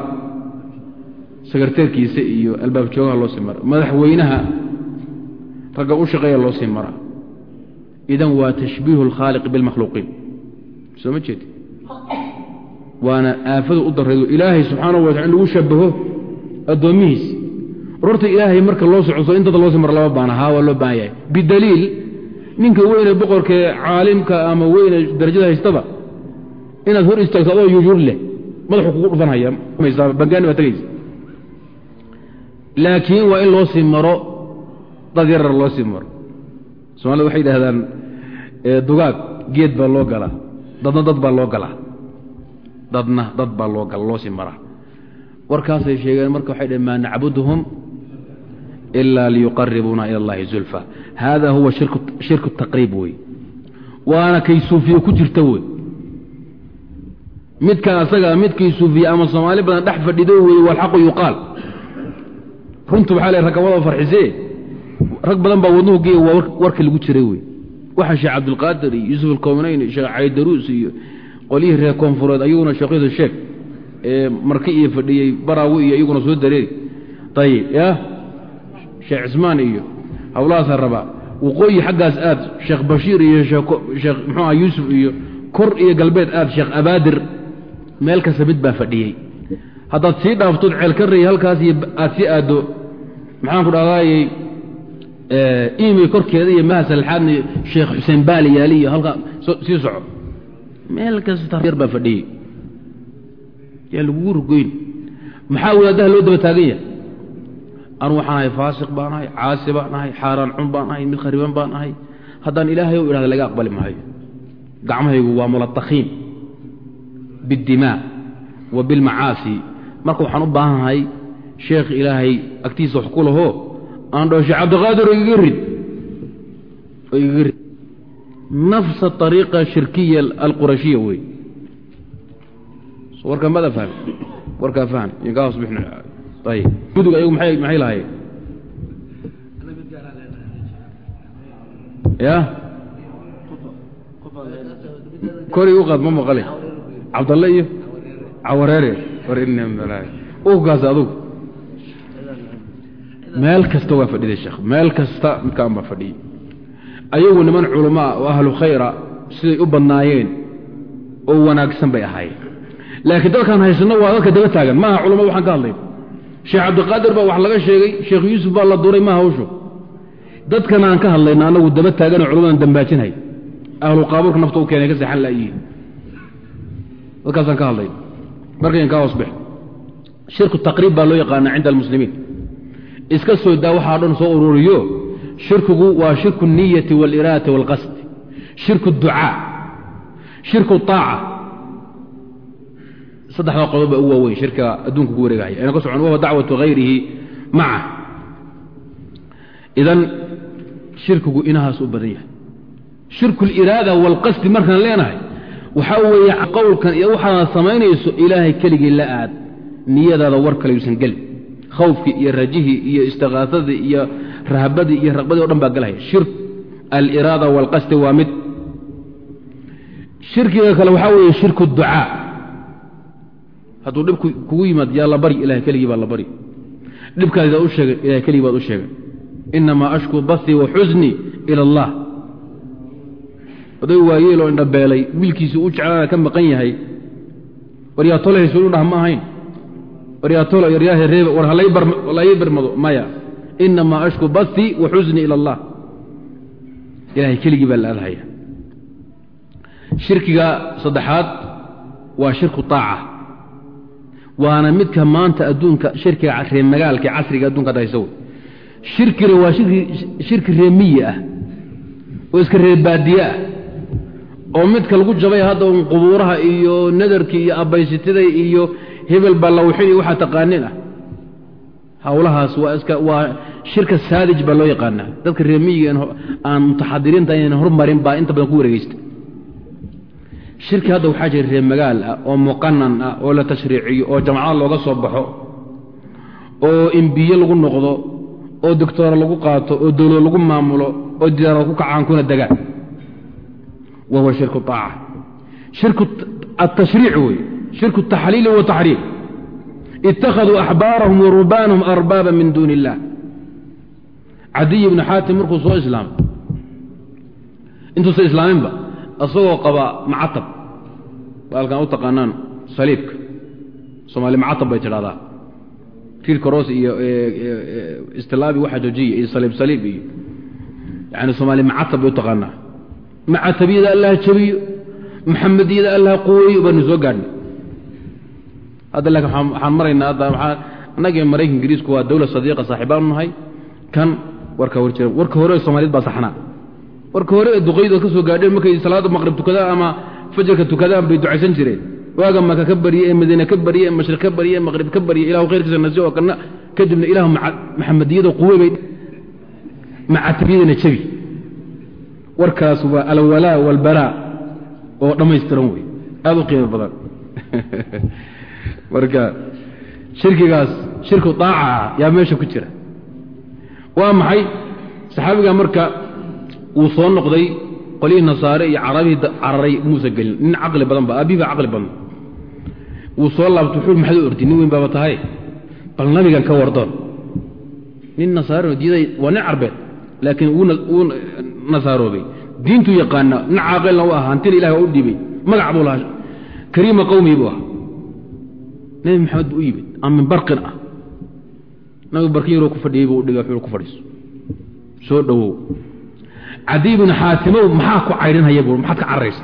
sekreteerkiisa iyo albaab joogaha loo sii maraa. Madaxweynaha ragga u shaqeeya loo sii maraa. Idan waa tashbiihu اlkhaaliqi biاlmakhluuqiin soo ma jeedi? Waana aafadu u daraydo ilaahay subxaanahu wa tala in lagu shabaho addoommihiis rorta ilaahay marka loo socodso in dad loo sii maro lama baana haa waa loo baahan yahay. Bidaliil ninka weyne boqorkee caalimka ama weyne darajada haystaba inaad hor istaagto adoo yujuur leh madaxu kugu dhufanhaya bangaani baa tegaysa laakiin waa in loo maro dad yarar loo maro soomaalida waxay yidhahdaan dugaag geed baa loo galaa dadna dad baa loo galaa. Dadna dad baa loo gala loo maraa warkaasay sheegeen marka waxay dhaheen maa nacbuduhum ila liyuqaribuuna ila allahi zulfa hada huwa shirku taqriib wey waana kay suufiye ku jirta wey midkan asaga midkay suufiye ama soomaali badan dhex fadhido wey walxaqu yuqaal runtu waxaa le rakabada farxisee rag badan baa wadnuhu geeya waa warkii lagu jiray wey waxa sheekh cabdilqaadir iyo yuusuf alkownayn iyo sheekh caydaruus iyo qolyihii reer koonfureed ayaguna sheekhyadu sheeg ee marki iyo fadhiyey baraawi iyo iyaguna soo dareeri ayib sheekh cismaan iyo hawlahaasa rabaa. Waqooyi xaggaas aad sheekh bashiir iyo sheekh muxuu aha yuusuf iyo kor iyo galbeed aad sheekh abaadir meel kasta mid baa fadhiyey. Haddaad sii dhaaftood ceelkarray halkaas iyo aad sii aaddo maxaan ku dhahdaayey imey korkeeda iyo maha salxaadna sheekh xuseen baali yaali iyo halkaa sii soco. Meel kasta yar baa fadhiyey. Yaa lagugu rugoyn maxaa wadaadaha loo daba taagan yahay anu waxaan ahay faasiq baan ahay caasi baan ahay xaaraan cun baan ahay mid khariban baan ahay haddaan ilaahay o idhahda laga aqbali maayo. Gacmahaygu waa mulatakhiin biاdimaa wa bilmacaasi marka waxaan u baahannahay sheekh ilaahay agtiisa wax ku lahoo aan dhaho sheekh cabdiqaadir igaga rid. Igaga rid. Nafsa ariiqa shirkiya alqurashiya wey. Warkaa mada fahmi. Warkaa fahm inkaa mudug ayagu maxay lahaayeen ya? Kori u qaad ma maqale cabdalle iyo cawareere ugaas adugu meel kasta waa fadhiday sheekh. Meel kasta midkaan baa fadhiyey ayagu niman culamaa oo ahlu khayra siday u badnaayeen oo wanaagsan bay ahaayeen. Laakiin dadkaan haysanno waa dadka daba taagan. Maaha culama waxaan ka hadlay sheekh cabdiqaadir baa wax laga sheegay sheekh yuusuf baa la duray ma hawshu. Dadkan aan ka hadlayna annagu daba taaganoo culummadan dambaajinhay. Ahlu qaabuurka nafta u keenay ka seexan laayihiin dadkaasaan ka hadlayna markayn kaa hoos baxo shirku taqriib baa loo yaqaanaa cinda almuslimiin. Iska soo daa waxaa dhan soo ururiyo shirkigu waa shirku niyati waaliiraadati waalqasdi shirku ducaa shirku aaca saddexdaa qodoba u waaweyn shirkiga adduunka ku wareegaya. Aynu ka socon wahuwa dacwatu hayrihi maca. Idan shirkigu inahaas u badan yahay. Shirkuuliraada walqasdi markaan leenahay waxaa weeye qowlkan iyo waxaad samaynayso ilaahay keligii la aad niyadaada war kale yuusan gelin. Khawfkii iyo rajihii iyo istikaasadii iyo rahbadii iyo raqbadii o dhan baa galahaya shirk aliraada walqasdi waa mid. Shirkiga kale waxaa weeye shirku ducaa hadduu dhibku kugu yimaad yaa la bari ilahay keligii baa la bari. Dhibkaadidaa u sheegay ilahay keligii baad u sheegay. Inamaa ashku basii wa xusnii ila allah. Oday waayeeloo indhabeelay wiilkiisii u jeclaana ka maqan yahay waryaatolhaysul dhah ma ahayn. Waryaatolo yaryaahe reebe war halay barmado maya. Inamaa ashku basii wa xusnii ila allah. Ilahay keligii baa la shirkiga saddexaad waa shirku طaaca waana midka maanta adduunka shirkiga ree magaalka casriga adunka ad haysa wey shirkina waa shirki reemiyi ah oo iska reer baadiye ah oo midka lagu jabay hadda un qubuuraha iyo nadarkii iyo abaysitiday iyo hebel ballawxin iyo waxaa taqaanin ah hawlahaas waa waa shirka saadij baa loo yaqaanaa. Dadka reemiyiga aan mutaxadiriinta inayna hormarin baa inta badan ku wareegeysta shirki hadda waxaa jira reer magaal ah oo muqanan ah oo la tashriiciyo oo jamcada looga soo baxo oo imbiye lagu noqdo oo doctoora lagu qaato oo dowlad lagu maamulo oo diyaarad ku kacaan kuna degaan wa huwa shirku aaca shirku atashriic wey shirku taxliili wataxriim ittakhaduu axbaarahum wa rubaanahum arbaaba min duuni illah cadiy ibnu xaatim markuu soo islaamay intuusa islaaminba isagoo qaba macatab baalkan u taqaanaan saliibka. Soomaali macatab bay tidhahdaa riirka roos iyo istilaabi waxa joojiya iyo saliib saliib iyo yani soomaali macatab bay u taqaanaa. Macatabiyada allah jabiyo maxamediyada allah quweeyo baanu soo gaadhnay. Hadda laakiin waxaan maraynaa hadda waxaa annagii maraykan ingiriisku waa dawlad sadiiqa saaxiibaanu nahay. Kan warka war jira warka hore soomaaliyad baa saxnaa warka hore duqayd ood ka soo gaadheen markay salaadda maqrib tukadaan ama fajarka tukadaan bay ducaysan jireen. Waaga maka ka barye ee madiine ka barye ee mashriq ka barye ee maqrib ka barye ilahu khayrkiisa nasi oo kana kadibna ilahu maxamediyada quwe bay macatabiyadana jabi. Warkaas waa alwalaa walbaraa oo dhammaystiran wey aada u qiimo badan. Marka shirkigaas shirku daaca yaa meesha ku jira. Waa maxay? Saxaabiga marka wuu soo noqday qolyihii nasaare iyo carabihii cararay muusa gelin nin caqli badan ba aabihi caqli badan. Wuu soo laabta wuxuu maxaad u ordi nin weyn baaba tahay. Bal nabigan ka wardoon. Nin nasaare diiday waa nin carbeed laakiin wuu nasaaroobay. Diintuu yaqaana nin caaqilna u aha hantina ilahi waa u dhiibay magac buu lahaa kariima qowmii buu ahaa. Nebi maxamed buu u yimid ama min barqin ah. Nabigu barkin yaroo ku fadhiyey buu udhigay wuxuu ku fadhiiso soo dhowow cadiy bnu xaatimow maxaa ku caydhinhaya buu maxaad ka cararaysa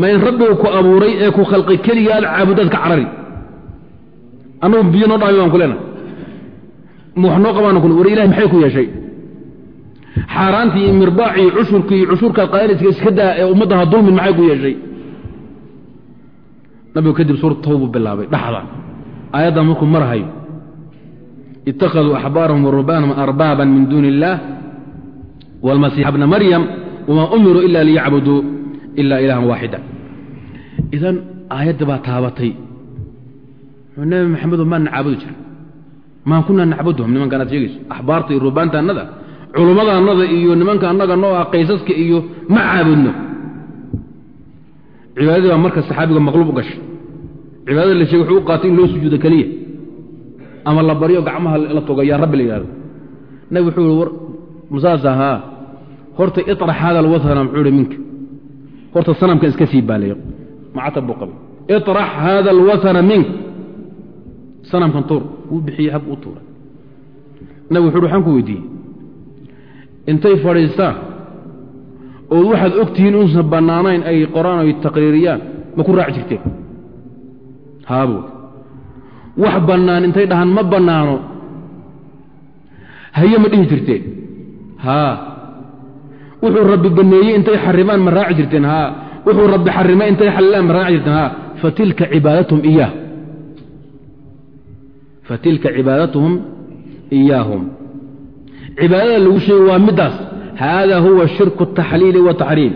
ma in rabbigu ku abuuray ee ku khalqay keligaa ad caabudaad ka carari. Annagu biyo noo dhaami baan ku leenahay. Ma wax noo qabaana ku war ilahi maxay ku yeeshay? Xaaraantii iyo mirdaaci iyo cushurkii iyo cushurkaa qaadaniska iska daa ee ummadda ha dulmin maxay ku yeeshay? Nabigu kadib suurat tawbu bilaabay dhaxda aayaddan markuu marhayo ittakhaduu axbaarahum warubaanahum arbaaban min duuni illaah wاlmasiixa bna maryam wma umiruu ila liyacbuduu ila ilahan waaxida idan aayadda baa taabatay nebi maxamedo maan nacaabudi jira maan kunaa nacbuduhum nimanka anaad sheegayso axbaarta iyo rubaanta annada culummada annada iyo nimanka annaga noo ah qaysaska iyo ma caabudno cibaadadii baa marka saxaabiga maqluub u gashay cibaadada la sheegay wuxuu u qaatay in loo sujuudo keliya ama la baryo gacmaha la toga rabbi la yidhahdo nabig wuxuu i war masaas ahaa horta iطrax hada alwathana muxuu hi minka. Horta sanamkan iska sii baalayo macatab buu qabay. Iطrax hada alwathana mink. Sanamkan tuur wuu bixiyey hab u tuuray. Nabig wuxu uhi waxaan ku weydiiyey. Intay fadhiistaan ood waxaad og tihiin unsan bannaanayn ay qoraan oy taqriiriyaan ma ku raaci jirteen. Haabu wax bannaan intay dhahaan ma bannaano haye ma dhihi jirteen. Haa wuxuu rabbi baneeyey intay xarimaan ma raaci jirteen haa? wuxuu rabbi xarimay intay xalilaan ma raaci jirteen haa? fatilka cibaadatuhum iyaah fatilka cibaadatuhum iyaahum cibaadada lagu sheegay waa middaas. Haada huwa shirku taxliili wataxriim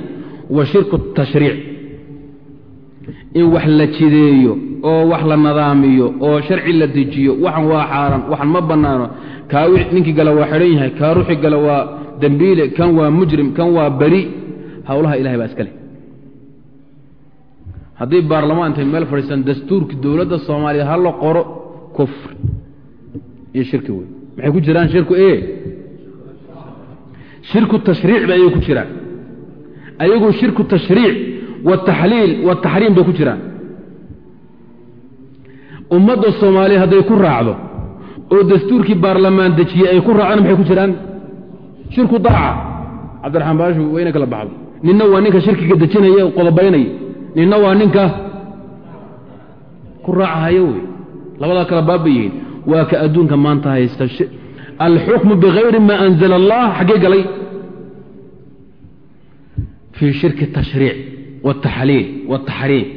wa shirku tashriic. In wax la jideeyo oo wax la nadaamiyo oo sharci la dejiyo waxan waa xaaran waxan ma bannaano. Kaa ninkii gale waa xidhan yahay kaa ruuxi gale waa dembiile kan waa mujrim kan waa beri howlaha ilahay baa iska leh. Haddii baarlamaan intay meel fadhiistaan dastuurka dowladda soomaaliya ha la qoro kufr iyo shirki wey maxay ku jiraan shirku e shirku tashriic ba ayay ku jiraan. Ayagu shirku tashriic wataxliil wataxriim bay ku jiraan. Ummadda soomaaliya hadday ku raacdo oo dastuurkii baarlamaan dejiyey ay ku raacaan maxay ku jiraan shirku daaca. Cabdiraxmaan baashu waa inay kala baxdo. Ninna waa ninka shirkiga dejinaya o qodobaynaya ninna waa ninka ku raacahaya wey. Labadaa kala baaba yihiin. Waa ka adduunka maanta haysta alxukmu bikayri ma anzala allah xaggee galay. Fii shirki atashriic wataxliil wataxriim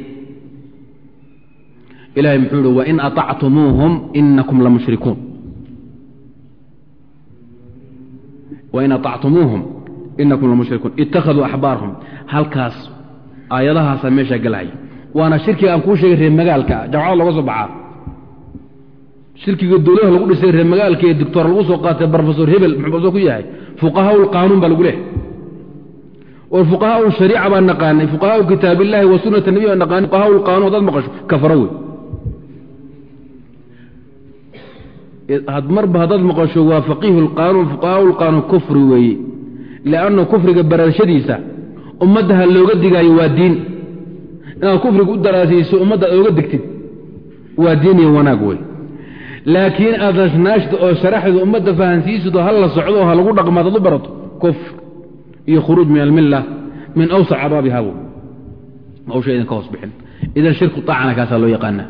ilahay muxuu ihi wain aطactumuuhum inakum lamushrikuun wain aطactumuuhum inakum lamushrikuun ittakhaduu axbaarhum halkaas aayadahaasaa meeshaa galahaya waana shirkiga aan kuu sheegay reer magaalka jamcada looga soo baxaa shirkiga dowladaha lagu dhisay reer magaalka ee doctor lagu soo qaatay brofesor hebel muxuu ku yahay fuqahaa lqaanuun baa lagu leehay war fuqahaa shariica baa naqaanay fuqahaa kitaab illahi wa sunata nabi baa naqaanay fuqahaa lqaanuun hadaad maqasho kafaro wey marba haddaad maqasho waa faqiihu lqaanuun fuqahaa lqaanuun kufri weeye lianna kufriga barashadiisa ummaddaha looga digaayo waa diin. Inaad kufriga u daraasiiso ummadda ad ooga digtid waa diin iyo wanaag wey laakiin aad nashnaashda oo sharaxda ummadda fahansiisido ha la socdo oo ha lagu dhaqmaad ad u barato kufr iyo khuruuj min almilla min awsac abaabiha w hawsha idin ka hoos bixin. Idan shirku aacana kaasaa loo yaqaana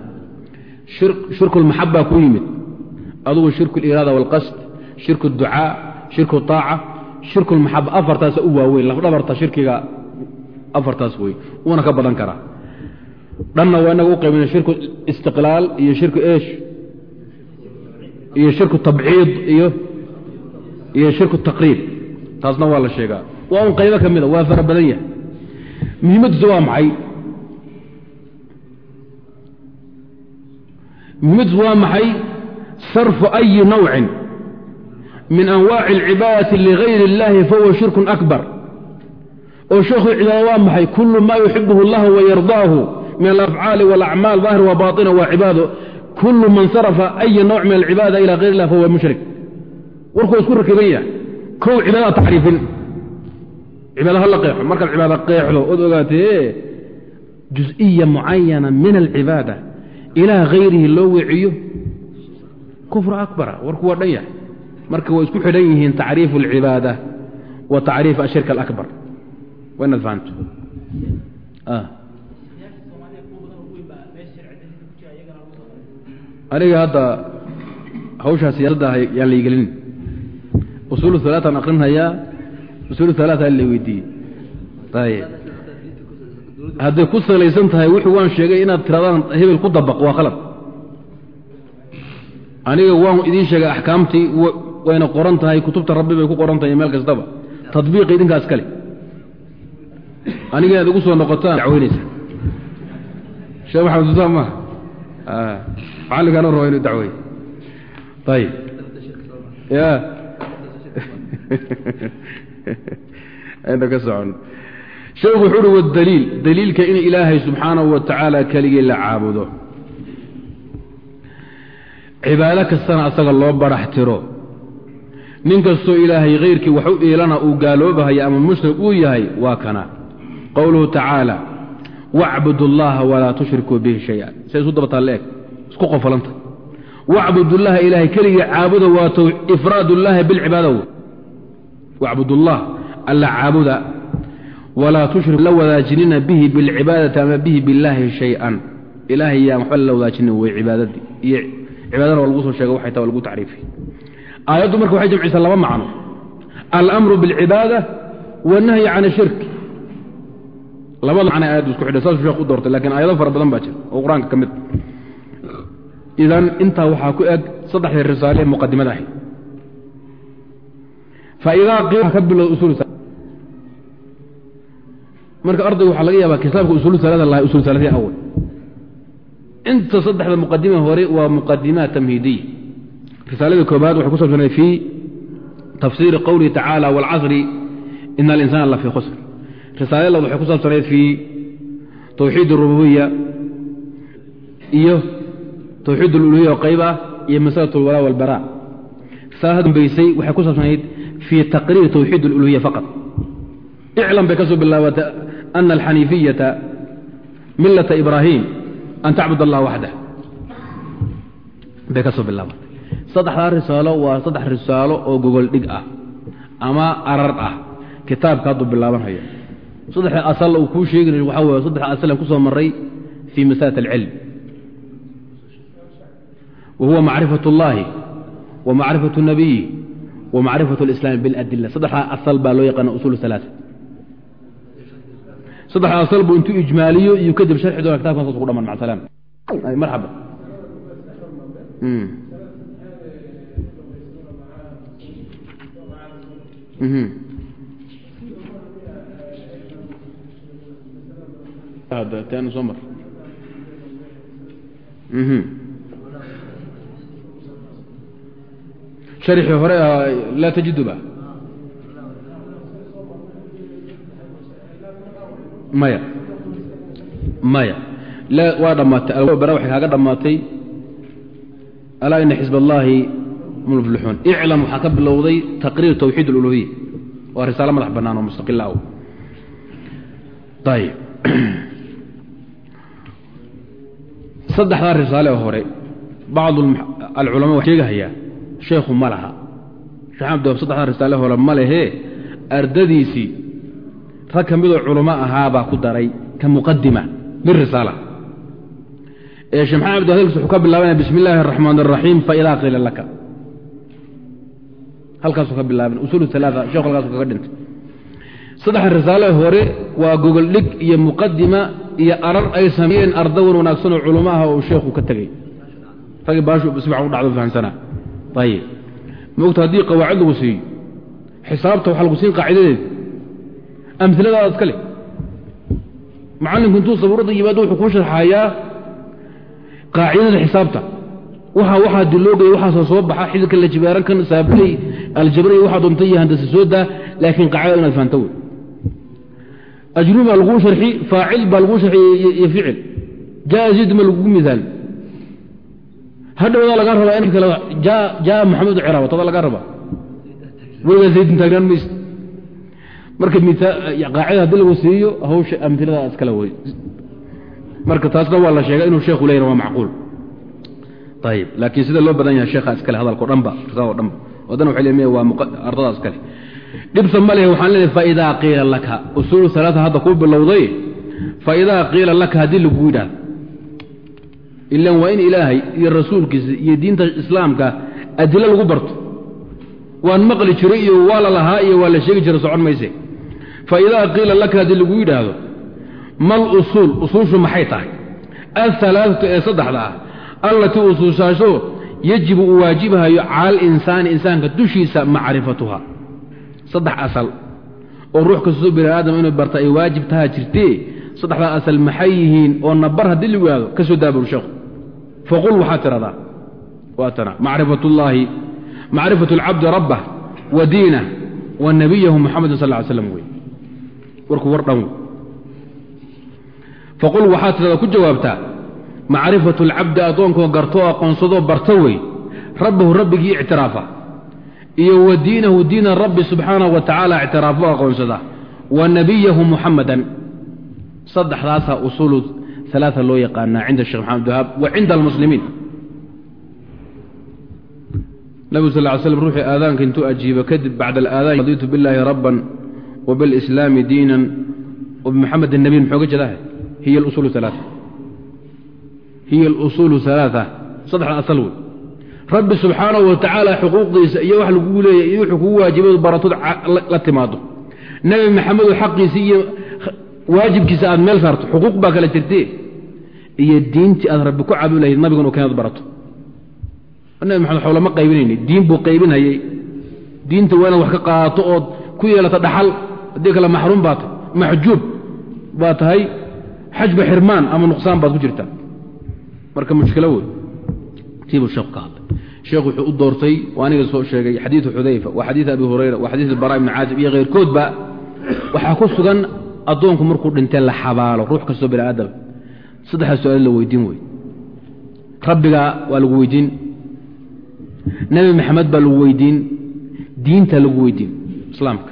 shirku lmaxaba ku yimid adugu shirku اliraada wاlqasd shirku اducaa shirku طaaca shirku lmaxaba afartaasa u waaweyn lafdhabarta shirkiga afartaas wey wuuna ka badan karaa dhanna waa inaga u qaybina shirku istiqlaal iyo shirku eesh iyo shirku tabciid iyo iyo shirku taqriib taasna waa la sheegaa waa un qaybo ka mida waa fara badan yahay muhiimaddiisu waa maxay muhiimaddiisu waa maxay sarfu ayi nawcin min anwaaci alcibaadati ligayri اllahi fahuwa shirkun akbar. Oo sheekhu cibaada waa maxay? Kullu maa yuxibuhu llahu wayardaahu min alafcaali walacmaal daahir wa baaina waa cibaado kullu man sarafa aya nawc min alcibaada ila hayr illah fahuwa mushrik. Warkuu isku rakiban yahay. Kow cibaada tacriifin. Cibaada hala qeexo. Markaad cibaada qeexdo ood ogaatee jusiya mucayana min alcibaada ilaa hayrihi loo weciyo kufr akbara warku waa dhan yahay marka way isku xidhan yihiin tacriifu اlcibaada wa tacriif ashirk alakbar. Waa fahamto aniga hadda hawshaa siyaasadda yaan la igelin. Usuul alaaan akrinhayaa usuul alaaa la weydiiyey. Hadday ku salaysan tahay wuxuu waan sheegay inaad tiradaan hebel ku dabaq waa khalad aniga waan idiin sheegay axkaamtii wayna qoran tahay kutubta rabbi bay ku qoran tahay meel kastaba. Tadbiiqii idinkaas kale aniga inaad igu soo noqotaan. Dacweynaysa. Sheekh maxamed usaan ma macallinkaana raba inu dacwey ayib ya. Ayna ka socon. Sheekhu wuxuu uhi wadaliil daliilka in ilaahay subxaanahu wa tacaala keligii la caabudo cibaado kastana asaga loo barax tiro. Nin kastoo ilaahay khayrkii wax u iilana uu gaaloobahayo ama mushrik uu yahay waa kana. Qowluhu tacaala wacbudu اllaha walaa tushrikuu bihi shaya say isu dabataa leeg isku qofalanta wacbudullaha ilaahay keligii caabuda waa ifraad ullaahi bilcibaada wacbud ullah alla caabuda walaa tushrik la wadaajinina bihi bilcibaadati ama bihi billaahi shay-an. Ilaahay yaan waxba la wadaajinin wey cibaadadii iyo cibaadana waa lagu soo sheega waxay ta waa lagu tacriifay. Aayaddu marka waxay jamcisaa laba macno. Alamru biاlcibaada wannahyi can ashirk labada macna aayaddu isku xidhay saasuu sheekh u doortay lakiin aayado fara badan baa jira oo qur'aanka ka mid. Idan intaa waxaa ku eg saddexdii risaale ee muqadimada ahayd ka bilow usul marka ardaygu waxaa laga yaabaa kitaabka usul salaada lahay usul salaadii awal inta saddexda muqadima hore waa muqadimaat tamhiidiya. Risaalada koobaad wuxuu ku saabsanay fii tafsiiri qowlihi tacaala waalcasri ina alinsana la khusr. Risaalada waxay ku saabsanayd fii towxiid arububiya iyo towxiid aluluhiya oo qayb ah iyo masalat alwalaa walbaraa risaalada dambaysay waxay ku saabsanayd fii taqriiri towxiid aluluhiya faqad iclam bay ka soo bilaabatay ana alxaniifiyata milata ibraahim an tacbud allah waxdah bay ka soo bilaabatay saddexdaa risaalo waa saddex risaalo oo gogol dhig ah ama arar ah kitaabka hadduu bilaabanhayo saddexda asal uu kuu sheegay waxaa wey saddexda asalan ku soo maray fii masalat alcilm wa huwa macrifat اllahi wa macrifat الnabiyi wa macrifat اlislaami biاladila saddexdaa asal baa loo yaqaana usul alaaa saddexda asal intuu ijmaaliyo iyo kadib sharxi doona kitabkan saas ku dhaman salaam marxaba. Ten soo mar sharxii hore laa tajiduba maya. Maya. Waa dhammaatay. Bara waxay kaaga dhammaatay. Alaa ina xisb allaahi muflixuun iclam waxaa ka bilowday taqriir tawxiid aluluhiya waa risaalo madax bannaan oo mustaqila ah. Ayib saddexdaa risaale hore bacdu alculamaa waa sheegahayaa sheekhu ma laha. Sheekh abdib saddexdaa risaale hore ma lehee ardadiisii rag ka midoo culamo ahaabaa ku daray ka muqadima birisaala ee sheekh maxamed abdi hadalkiis wuxuu ka bilaabanaya bismi illaahi araxmaan araxiim faidaa qiila laka. Halkaasuu ka bilaaban usuul alaaa sheekhu halkaasu kaga dhintay. Saddexa risaale hore waa gogoldhig iyo muqadima iyo arar ay sameeyeen ardawan wanaagsanoo culamaha oo sheekhu ka tegey ragii baashu fiican u dhacdo fahamsanaa ayib maogta haddii qawaacid lagu siiyo xisaabta waxaa lagu siin qaacidadeeda amiladaada iska le macallinku intuu sabuurada yimaado wuxuu kuu sharxayaa qaacidada xisaabta waxa waxaa diloogaya waxaasoo soo baxa xididka la jibaaran kan saabley aljabray waxaa doonta iyo handase soo daa laakiin qaacida inaad fahamta wey ajruum baa laguu sharxi faacil baa laguu sharxi iyo ficil jaa ma lagugu misaal hadhowdaa lagaa rabaa in jaa maxamed ciraaba tada lagaa rabaa weligaa zaydin taagnaan mayse marka qaacida haddii lagu siiyo hawsha amilada iskale wey marka taasna waa la sheega inuu sheekhu leeyna waa macquul. Ayib laakiin sida loo badan yahay sheekha iskale hadalko dhanba risaado dhanba wadana waxay leeyihiin waa ardada iskale. Dhibsa ma leh waxaan leedahay faidaa qiila laka usuulu alaata hadda kuu bilowday faidaa qiila laka haddii lagu yidhaahdo. Ilan waa in ilaahay iyo rasuulkiisa iyo diinta islaamka adilo lagu barto. Waan maqli jiray iyo waa la lahaa iyo waa la sheegi jiray socon mayse faidaa qiila laka haddii lagu yidhaahdo mal usuul usuushu maxay tahay? Alhalaaatu ee saddexda ah allatii usuushaasho yajibu uu waajibahayo cala alinsaani insaanka dushiisa macrifatuha. Saddex asal oo ruux kastoo bini aadam inuu barta ay waajib taha jirtee saddexdaa asal maxay yihiin oo nabar haddii lagu yihahdo ka soo daabur sheekhu. Faqul waxaad tiradaa waa tana macrifat ullaahi macrifat alcabdi rabbah wa diinah wa nabiyahu muxamedin sal ly slam wey warku war dhan faqul waxaad tiradaa ku jawaabtaa macrifatu alcabdi addoonkoo gartoo aqoonsadoo barto wey rabbahu rabbigii ictiraafa iyo wa diinahu diina rabbi subxaanahu wa tacaala ictiraafo aqoonsada wa nabiyahu muxamadan saddexdaasaa usuulu alaaa loo yaqaanaa cinda shekh maxamed wahaab wa cinda almuslimiin. Nabigu sal ly slam ruuxii aadaanka intuu ajiibo kadib bacda alaadaan radiitu billaahi rabban diinan wa bimuxamedin nabiyin muxuu ga jeedaha hiya alusuulu alaa hiya alusuulu alaaa saddexda asal wey rabbi subxaanahu wa tacaala xuquuqdiisa iyo wax lagugu leeyahy iyo wuxuu kugu waajibay baratood la timaado. Nebi maxamedo xaqiisa iyo waajibkiisa aad meel saarto xuquuq baa kala jirtee? Iyo diintii aad rabbi ku caabud lahayd nabigan oo keenaad barato. Nabi maxamed xowlama qaybinayni diin buu qaybinhayay diinta waa inaad wax ka qaadato ood ku yeelato dhaxal haddii kale maxruum baa tahay maxjuub baa tahay xajba xirmaan ama nuqsaan baad ku jirtaa. Marka mushkilo wey tiibuu sheekhu ka hadlay. Sheekhu wuxuu u doortay waa aniga soo sheegay xadiidu xudayfa wa xadiid abi hurayra wa xadiid bara ibni caazib iyo keyrkoodba waxaa ku sugan addoonku markuu dhintee la xabaalo ruux kastoo bini aadam saddexdaa su'aal la weydiin wey rabbigaa waa lagu weydiin nebi maxamed baa lagu weydiin diinta lagu weydiin islaamka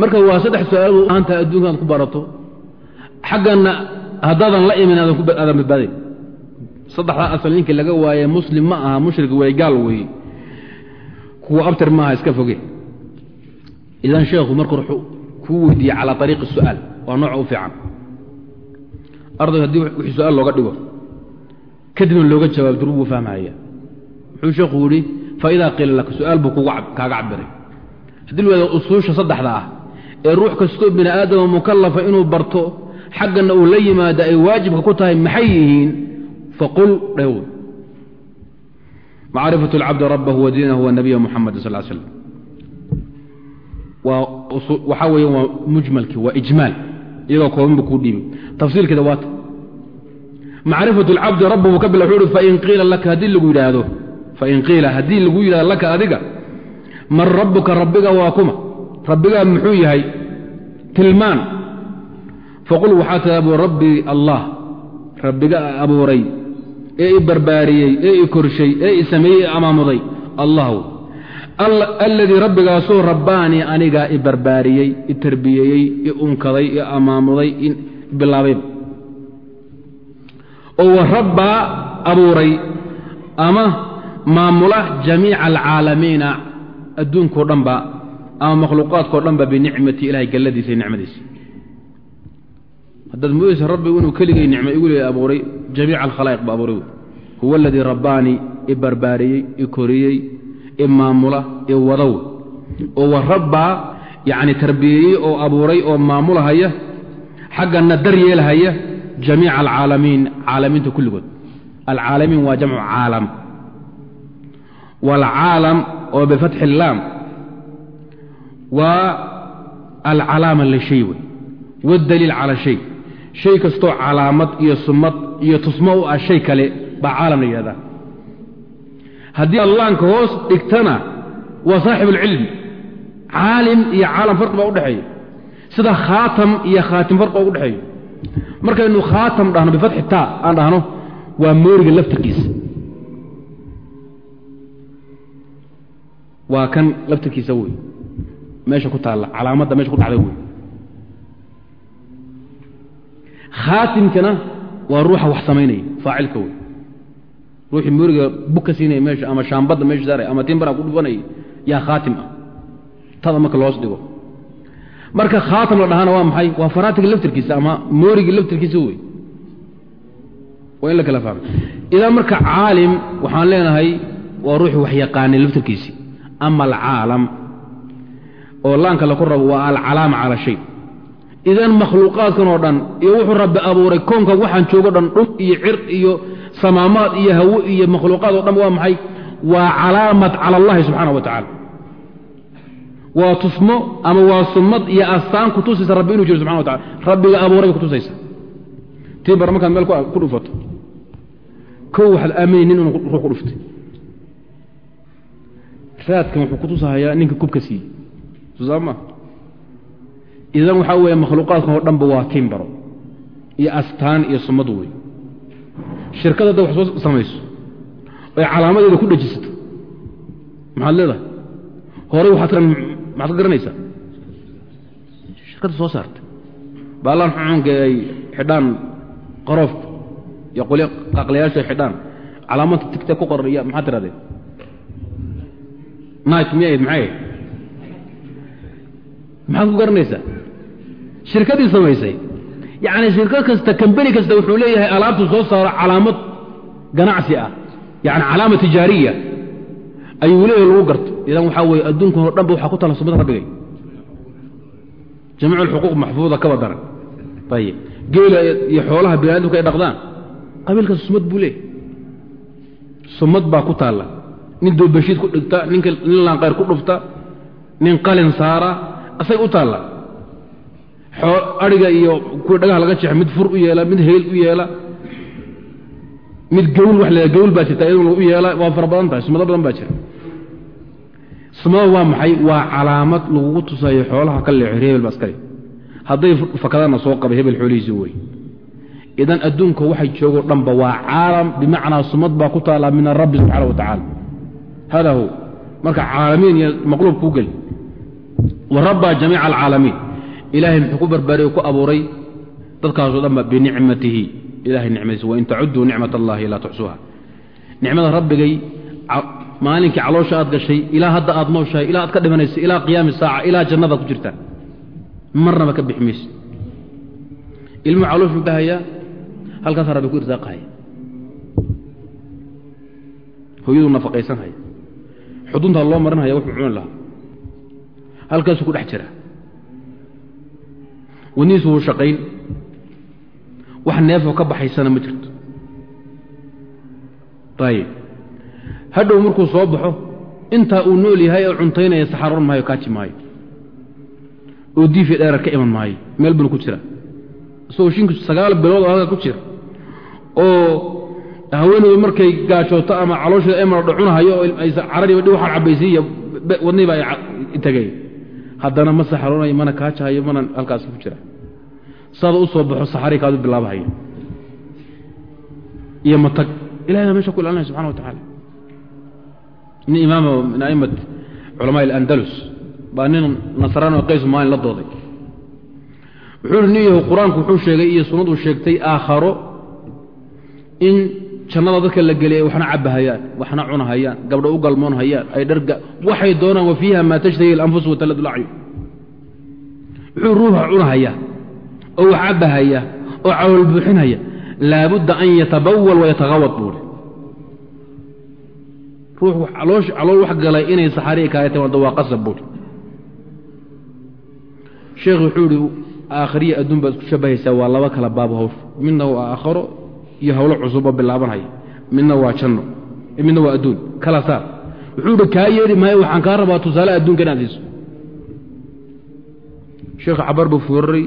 marka waa saddex su'aal aanta adduunka ku barato. Xagganna haddaadan la imin aadan badbaadayn saddexdaa asal ninkii laga waaye muslim ma aha mushrik wey gaal weeye. Kuwa abtir maaha iska foge. Idan sheekhu marka wuxuu kuu weydiiye calaa ariiqi su'aal waa nooca u fiican. Ardayg haddii wixii su'aal looga dhigo kadibna looga jawaab durub fahmaya wuxuu sheekhu yihi faidaa qiila laka su'aal buu kaaga cabiray haddii la wada usuusha saddexda ah ee ruux kastoo bini aadama mukallafa inuu barto xaggana uu la yimaado ay waajibka ku tahay maxay yihiin? Faqul dhew. Macrifat اlcabdi rabbahu wa diinahu wa nabiya muxamadi sal slam waxaa weya waa mujmalkii waa ijmaal. Iyagoo koobanba kuu dhiibay. Tafsiilkeeda waata macrifat اlcabdi rabbahu ka bila wuxuu uhi fain qiila laka haddii lagu yidhaahdo fain qiila haddii lagu yidhahdo laka adiga man rabbuka rabbiga waa kuma rabbigaa muxuu yahay tilmaan. Faqul waxaa tidaabuu rabbii allah rabbiga abuuray ee i barbaariyey ee i korshay ee i sameeyey i amaamuday allah alladii rabbigaasoo rabbaanii anigaa i barbaariyey i tarbiyeeyey i unkaday i amaamuday i bilaabayba oo wa rabbaa abuuray ama maamula jamiica alcaalamiina adduunkao dhanba ama makhluuqaadkao dhanba binicmati ilahay galladiisa iyo nicmadiisa. Haddaad moodaysa rabbigu inuu keligay nicmo igu leey abuuray jamiica alkhalaa'iq ba abuuray. Huwa aladii rabbaanii i barbaariyey i koriyey i maamula i wadow oo wa rabbaa yacni tarbiyeeyey oo abuuray oo maamulahaya xagganna daryeelhaya jamiica alcaalamiin caalamiinta kulligood. Alcaalamiin waa jamcu caalam. Waalcaalam oo bifatxi illaam waa alcalaama lishay wey. Waddaliil cala shay. Shay kastoo calaamad iyo sumad iyo tusmo u ah shay kale baa caalam la yidhahdaa. Haddii allaanka hoos dhigtana waa saaxib alcilmi caalim iyo caalam farqi baa udhexeeya sida khaatam iyo khaatim farqi baa ugu dhexeeya. Markaynu khaatam dhahno bifatxi taa aan dhahno waa mooriga laftirkiisa. Waa kan laftirkiisa wey meesha ku taalla calaamadda meesha ku dhacda wey khaatimkana waa ruuxa wax samaynaya faacilka wey ruuxii mooriga bug ka siinaya meesha ama shaambadda meesha saaray ama timbara ku dhufanaya yaa khaatim ah. Tada marka loos dhigo. Marka khaatam la dhahana waa maxay? Waa faraatiga laftirkiisa ama moorigii laftirkiisa wey waa in la kala fahmay idaa marka caalim waxaan leenahay waa ruuxii wax yaqaanay laftirkiisii ama alcaalam oo laanka laku rabo waa alcalaama cala shay. Idan makhluuqaadkan oo dhan iyo wuxuu rabbi abuuray koonka waxaan joogo dhan dhul iyo cir iyo samaamaad iyo hawo iyo makhluuqaad o dhan waa maxay? Waa calaamad cala allahi subxaana wa tacaala. Waa tusmo ama waa summad iyo astaan ku tusaysa rabbi inuu jiro subxana wa tacala rabbiga abuuray kutusaysa tii bar markaad meel ku dhufato. Kow waxaad aaminay nin inuu ruux ku dhuftay. Raadkan wuxuu kutusahayaa ninka kubka siiyey sosaama idan waxaa weeye makhluuqaadkan oo dhanba waa timbaro iyo astaan iyo summad wey shirkad hadda wax soo samayso oy calaamadeeda ku dhejisato maxaad leedahay? Horey waxaad maxaad ka garanaysaa? Shirkadda soo saartay. Baalaan xuxunka ay xidhaan qaroofka iyo qolyo qaqlayaasha ay xidhaan calaamada tigta ku qoran iyo maxaad tirahdeen nit miya ayd maxay maxaad ku garanaysaa? Shirkadii samaysay. Yacni shirkad kasta kambeni kasta wuxuu leeyahay alaabtu soo saaro calaamad ganacsi ah. Yani calaama tijaariya. Ayuu leeyahay lagu garto. Idan waxaa weeye adduunkan oo dhanba waxaa ku tala sumada rabbigay jamiicu alxuquuq maxfuuda kaba daran ayib geela iyo xoolaha bini adamka ay dhaqdaan. Qabiilkaas sumad buu leeyahy sumad baa ku taalla. Nin doobashiid ku dhigta nin laanqayr ku dhufta nin qalin saara asay u taalla. Aiga iyo kuwa dhagaha laga jeexa mid fur u yeela mid heyl u yeela mid gawl wa la gawl baa jirta iyaduna u yeela waa fara badan tahay sumado badan baa jira. Sumada waa maxay? Waa calaamad lagugu tusayo xoolaha ka leexo hebel baa iskale hadday fakadana soo qabay hebel xoolihiisi wey. Idan adduunka waxay joogo dhanba waa caalam bimacnaa sumad baa ku taala min arabbi subxaana wa tacaala. Hada hu marka caalamiin iyo maqluub kuu geli wa rabbaa jamiica alcaalamiin. Ilaahay muxuu ku barbaariye ku abuuray dadkaasoo dhanba binicmatihi. Ilahay nicmadiisa wain tacuduu nicmat allahi laa tuxsuuha. Nicmada rabbigay maalinkii caloosha aad gashay ilaa hadda aad nooshahay ilaa aad ka dhimanaysa ilaa qiyaami saaca ilaa jannadaad ku jirtaa marnaba ka bixi mayso ilmuhu calooshuu dhahayaa halkaasaa rabbi ku irsaaqahaya hooyaduu nafaqaysanhaya xuduntaa loo marinhaya wuxuu cuni lahaa halkaasuu ku dhex jira. Wadnihiisu wuu shaqayn. Wax neefoo ka baxaysana ma jirto. Ayib hadhow markuu soo baxo intaa uu nool yahay oo cuntaynaya saxaroon maayo kaaji maayo. Oo diifi dheerar ka iman maayo. Meel buna ku jira. Isagoo shinku sagaal bilood oo halka ku jira oo haweeneydu markay gaajooto ama caloosheeda ay maradho cunahayo oo carariba dhi waxaan cabaysiiya wadnihiiba ay tagay haddana ma saxaroonayo mana kaajahayo mana halkaas ku jira. Saada u baxo saxarii kaadu bilaabahaya iyo matag ilahay baa meesha ku ilaalinaya subxana wa tacaala nin imaama min a'imat culamaa alandalus baa nin nasraano qays maalin la dooday. Wuxuu uhi nin yahu qur'aanku wuxuu sheegay iyo sunnadu sheegtay aakharo in jannada dadka la geliyay waxna cabahayaan waxna cunahayaan gabdho u galmoonhayaan ay dharga waxay doonaan wa fiiha maa tashtahi alanfus wataladu lacyun wuxuu ruuxa cunahaya oo wax cabahaya oo calool buuxinaya laabudda an yatabawal wayatagawad buuri ruux calool wax galay inay saxaariya kaagata wada waa qasab buuri sheekh wuxuu ihi aakhiriya adduun baad isku shabahaysaa waa laba kala baabo hawsha. Midna waa aakharo iyo hawlo cusub oo bilaabanhaya midna waa janno midna waa adduun. Kala saar. Wuxuu ihi kaa yeedhi maayo waxaan kaa rabaa tusaale adduunka inaad siiso. Sheekh cabar buu fuuraray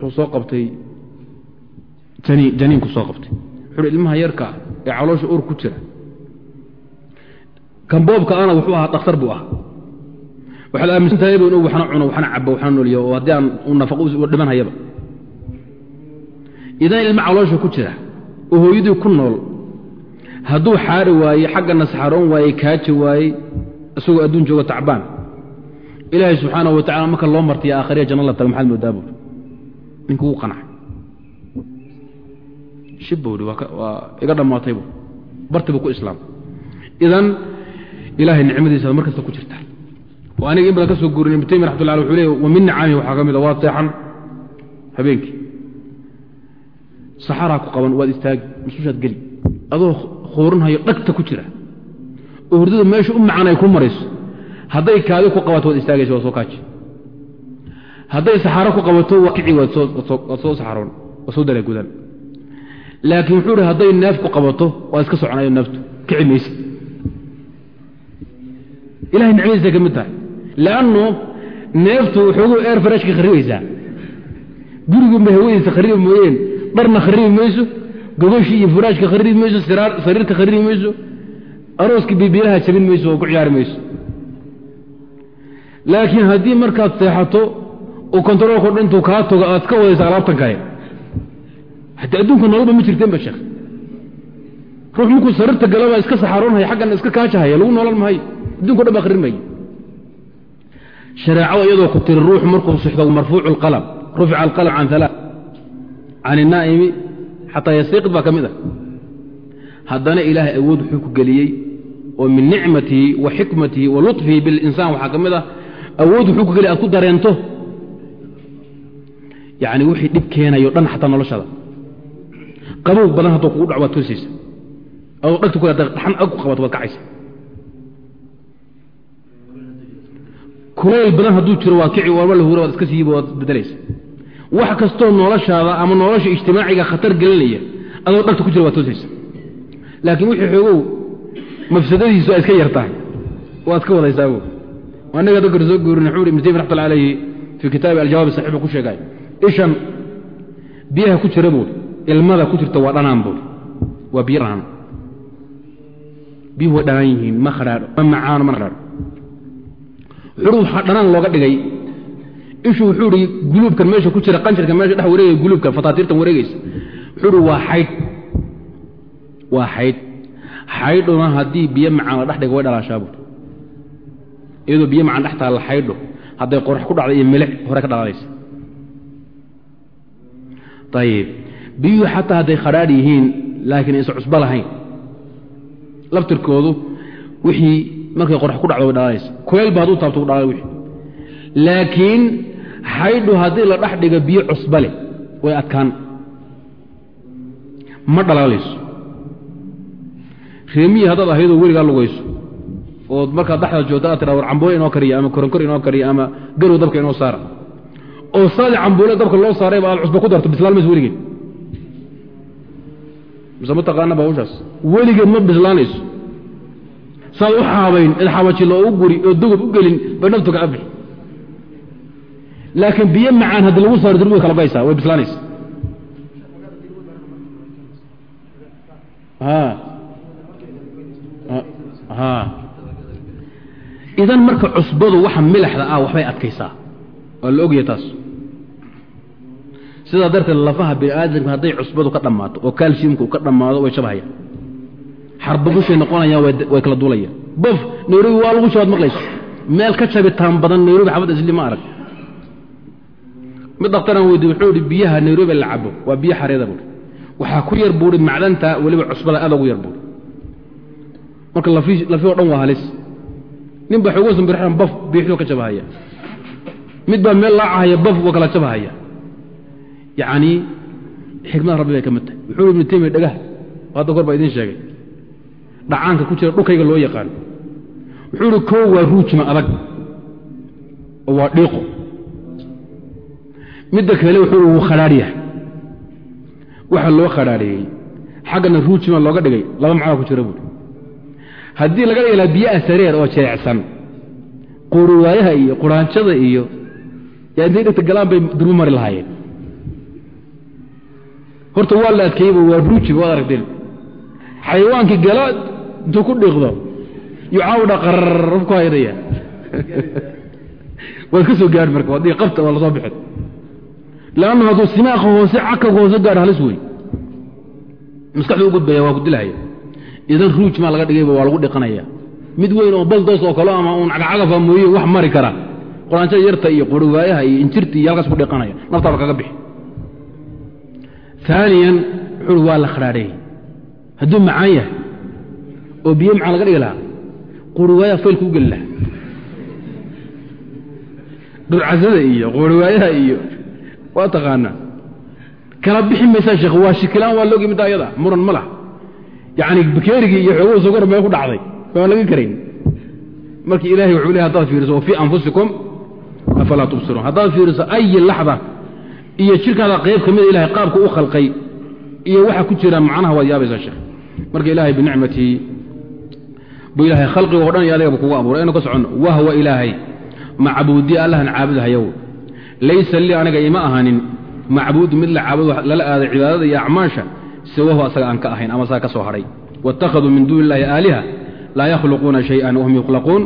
wuxuu soo qabtay janiin janiinku soo qabtay. Wuxuu hi ilmaha yarka ee caloosha ur ku jira kamboobka ana wuxuu ahaa dhakhtar buu ahaa. Waxaad aaminsan tahay inuu waxna cuno waxna cabo waxna noliyo oo haddii aan nafaqo u dhiman hayaba idan ilma caloosha ku jira oo hooyadii ku nool hadduu xaari waaye xaggana saxaroon waaye kaaji waaye isagoo adduun jooga tacbaan. Ilaahay subxaana wa tacala marka loo martiya aakhariya janno la tago maxaad moodaa buuri ninku wuu qanacay. Shib buuri waa iga dhammaatay bu barti buu ku islaam. Idan ilaahay nicmadiisa mar ku jirta. Oo aniga in badan ka soo guurin ibnu taymiya raxmatullah alay wuxuu leey wa min nicaamihi waxaa ka mid a waad seexan habeenkii saxaraa ku qaban waad istaagi masuushaad geli. Adoo khuurinhayo dhagta ku jira. Oo hurdada meesha u macaan ay ku marayso. Hadday kaadi ku qabato waad istaagaysa waa soo kaaji. Hadday saxaaro ku qabato waa kici waad soo saxaroon waa soo dalaa gudaan laakiin wuxuu ihi hadday neef ku qabato waa iska soconayo neeftu. Kici mayse ilahay nicmadiisa ka mid tahay. Lannu neeftu waxoogu eer farashka kharibaysaa. Gurigunba hawadiisa kharibi mooyeen dharna kharibi mayso gogoshii iyo furaashka kharibi mayso sariirta kharibi mayso arooska bibilaha jabin mayso oo ku ciyaari mayso laakiin haddii markaad seexato oo kontaroolko dhintuu kaa togo aad ka wadaysa alaabtan kale. Adduunka nololba ma jirteenba sheekh. Ruux markuu sariirta galaba iska saxaaroonhaya xaggana iska kaajahaya lagu noolan mahayo adunko dhan ba akhrin maye shareecada iyadoo ku tiri ruux markuu sixdo marfuucu alqalam rufica alqalam can alaa can inaa'imi xataa yastayqid baa ka mid ah. Haddana ilaahay awood wuxuu ku geliyey oo min nicmatihi wa xikmatihi wa luطfihi bilinsaan waxaa ka mid ah awood wuxuu ku geliyay aad ku dareento. Yani wixii dhib keenayo dhan xataa noloshada. Qabow badan hadduu kugu dhac waad toosaysa. Adoo dhagta ku dhaxan ag ku qabato waad kacaysa. Kulayl badan hadduu jiro waa kici warma la huura waad iska siiba waad bedelaysa wax kastoo noloshaada ama nolosha ijtimaaciga khatar gelinaya adoo dhagta ku jira waad toosaysa. Laakiin wixii xoogow mafsadadiisu ay iska yar tahay. Waad ka wadaysaabo anaga dadkar soo guurin wuxuu ibn taymi raxmatullah alayhi fii kitaabi aljawaab saxiix buu ku sheegay. Ishan biyaha ku jira buuri ilmada ku jirta waa dhanaan buuri waa biyo dhanaan. Biyuhu way dhanaan yihiin ma khadhaadho ma macaano ma khadhaadho waxaa dhanaan looga dhigay ishu wuxuu ihi guluubkan meesha ku jira qanjirka meesha dhex wareegaya guluubkan fataatiirtan wareegaysa. Wuxuu ihi waa xaydh waa xaydh xaydhuna haddii biyo macaan la dhex dhigo way dhalaashaa buuri iyadoo biyo macaan dhex taalla xaydho hadday qorax ku dhacda iyo milic hore ka dhalaalaysa. Ayib biyuhu xataa hadday khadhaadh yihiin laakiin aysan cusbo lahayn. Laftirkoodu wixii markay qorax ku dhacdo way dhalaalaysa kuleelba hadduu taabto ku dhalaalay wixii. Laakiin xaydhu haddii la dhex dhigo biyo cusba leh way adkaan. Ma dhalaalayso. Reemiyi haddaad ahaydoo weligaa lugayso ood markaad dhexdaad joogto aad tiraa war cambuule inoo kariya ama koronkor inoo kariya ama garow dabka inoo saara. Oo saadi cambuule dabka loo saarayba aad cusba ku darto bislaan mayso weligeed mise ma taqaanaba hawshaas? Weligeed ma bislaanayso. Saad u xaabayn id xabajilo oo u guri oo dugub u gelin bay naftu ka abixi laakiin biyo macaan haddii lagu saaro durmada kala baysaa way bislaanaysa. Idan marka cusbadu waxa milaxda ah waxbay adkaysaa waa la ogaya taas. Sidaa darteed lafaha biniaadamka hadday cusbadu ka dhammaato oo kaalshiyumku ka dhammaado way shabahayaan. Xarbabushay noqonayaan way kala duulayaan. Bof nairobi waa lagu shabaad maqlayso meel ka jabitaan badan nairobi xabad isli arag mid dhakhtaraan weydiy wuxuu ihi biyaha nairobi la cabo waa biyo xareeda buuri waxaa ku yar buuri macdanta weliba cusbada aad ugu yar buuri. Marka lafi o dhan waa halis. Nin baa xoogo sambirxan baf biixduu ka jabahaya. Mid baa meel laacahaya baf waa kala jabahaya. Yacni xikmada rabbi bay ka mid tahay. Wuxuu ibnu taymiya dhegah hadda kor baa idiin sheegay. Dhacaanka ku jira dhulkayga loo yaqaan. Wuxuu ihi koo waa ruujima adag oo waa dhiiqo midda kale wuxuu wuu khadhaadh yahay. Waxa loo khadhaadhiyey xaggana ruujima looga dhigay laba macnaa ku jira buuri haddii laga dhigi lahaa biyaha sareer oo jeecsan quuriwaayaha iyo quraanjada iyo yaa intay dhegta galaan bay durbu mari lahaayeen. Horta waa la adkeeyeyba waa ruujiba waad aragteen xayawaankii gala intuu ku dhiiqdo yucaawdha qararaf ku haynaya waad ka soo gaadhi marka waad qabta waa la soo bixin lannu hadduu simaaqa hoose cakaga hoose gaadho halis wey maskaxdu u gudbaya waa ku dilahaya idan ruuj maa laga dhigayba waa lagu dhiqanaya mid weyn oo baldoos oo kale ama uun cagacagafa mooye wax mari kara quraanjada yarta iyo qoriwaayaha iyo injirta iyo halkaas ku dhiqanaya naftaaba kaga bixi aaniyan wuxuu waa la khadhaadheeyey hadduu macaan yahay oo biyo macaan laga dhigi lahaa qoriwaayaha faylku u geli lahaa dhurcasada iyo qoriwaayaha iyo waa taqaanaa. Kala bixi maysaa sheekh waa shikilaan waa loogi midda ayada. Muran ma laha. Yacni bakeerigii iyo xooguu sokor mee ku dhacday. Baan laga karayn markii ilahay wuxuu leey hadaad fiiriso wa fii anfusikum afalaa tubsiruun. Haddaad fiiriso ayi laxda iyo jirkaada qayb ka mida ilahay qaabka u khalqay iyo waxa ku jira macnaha waad yaabaysaa sheekh. Marka ilaahay binicmatii buu ilahay khalqiga o dhan iyo adigaba kugu abuuray. Aynu ka soconno wahwa ilaahay macbuudi allahan caabudahayow laysa lii aniga ima ahanin macbuudu mid la caabudo lala aaday cibaadada iyo acmaasha siwahu asaga aan ka ahayn ama asaga ka soo hadhay waittakhaduu min duuni illahi aaliha laa yakhluquuna shayئan wahum yukhlaquun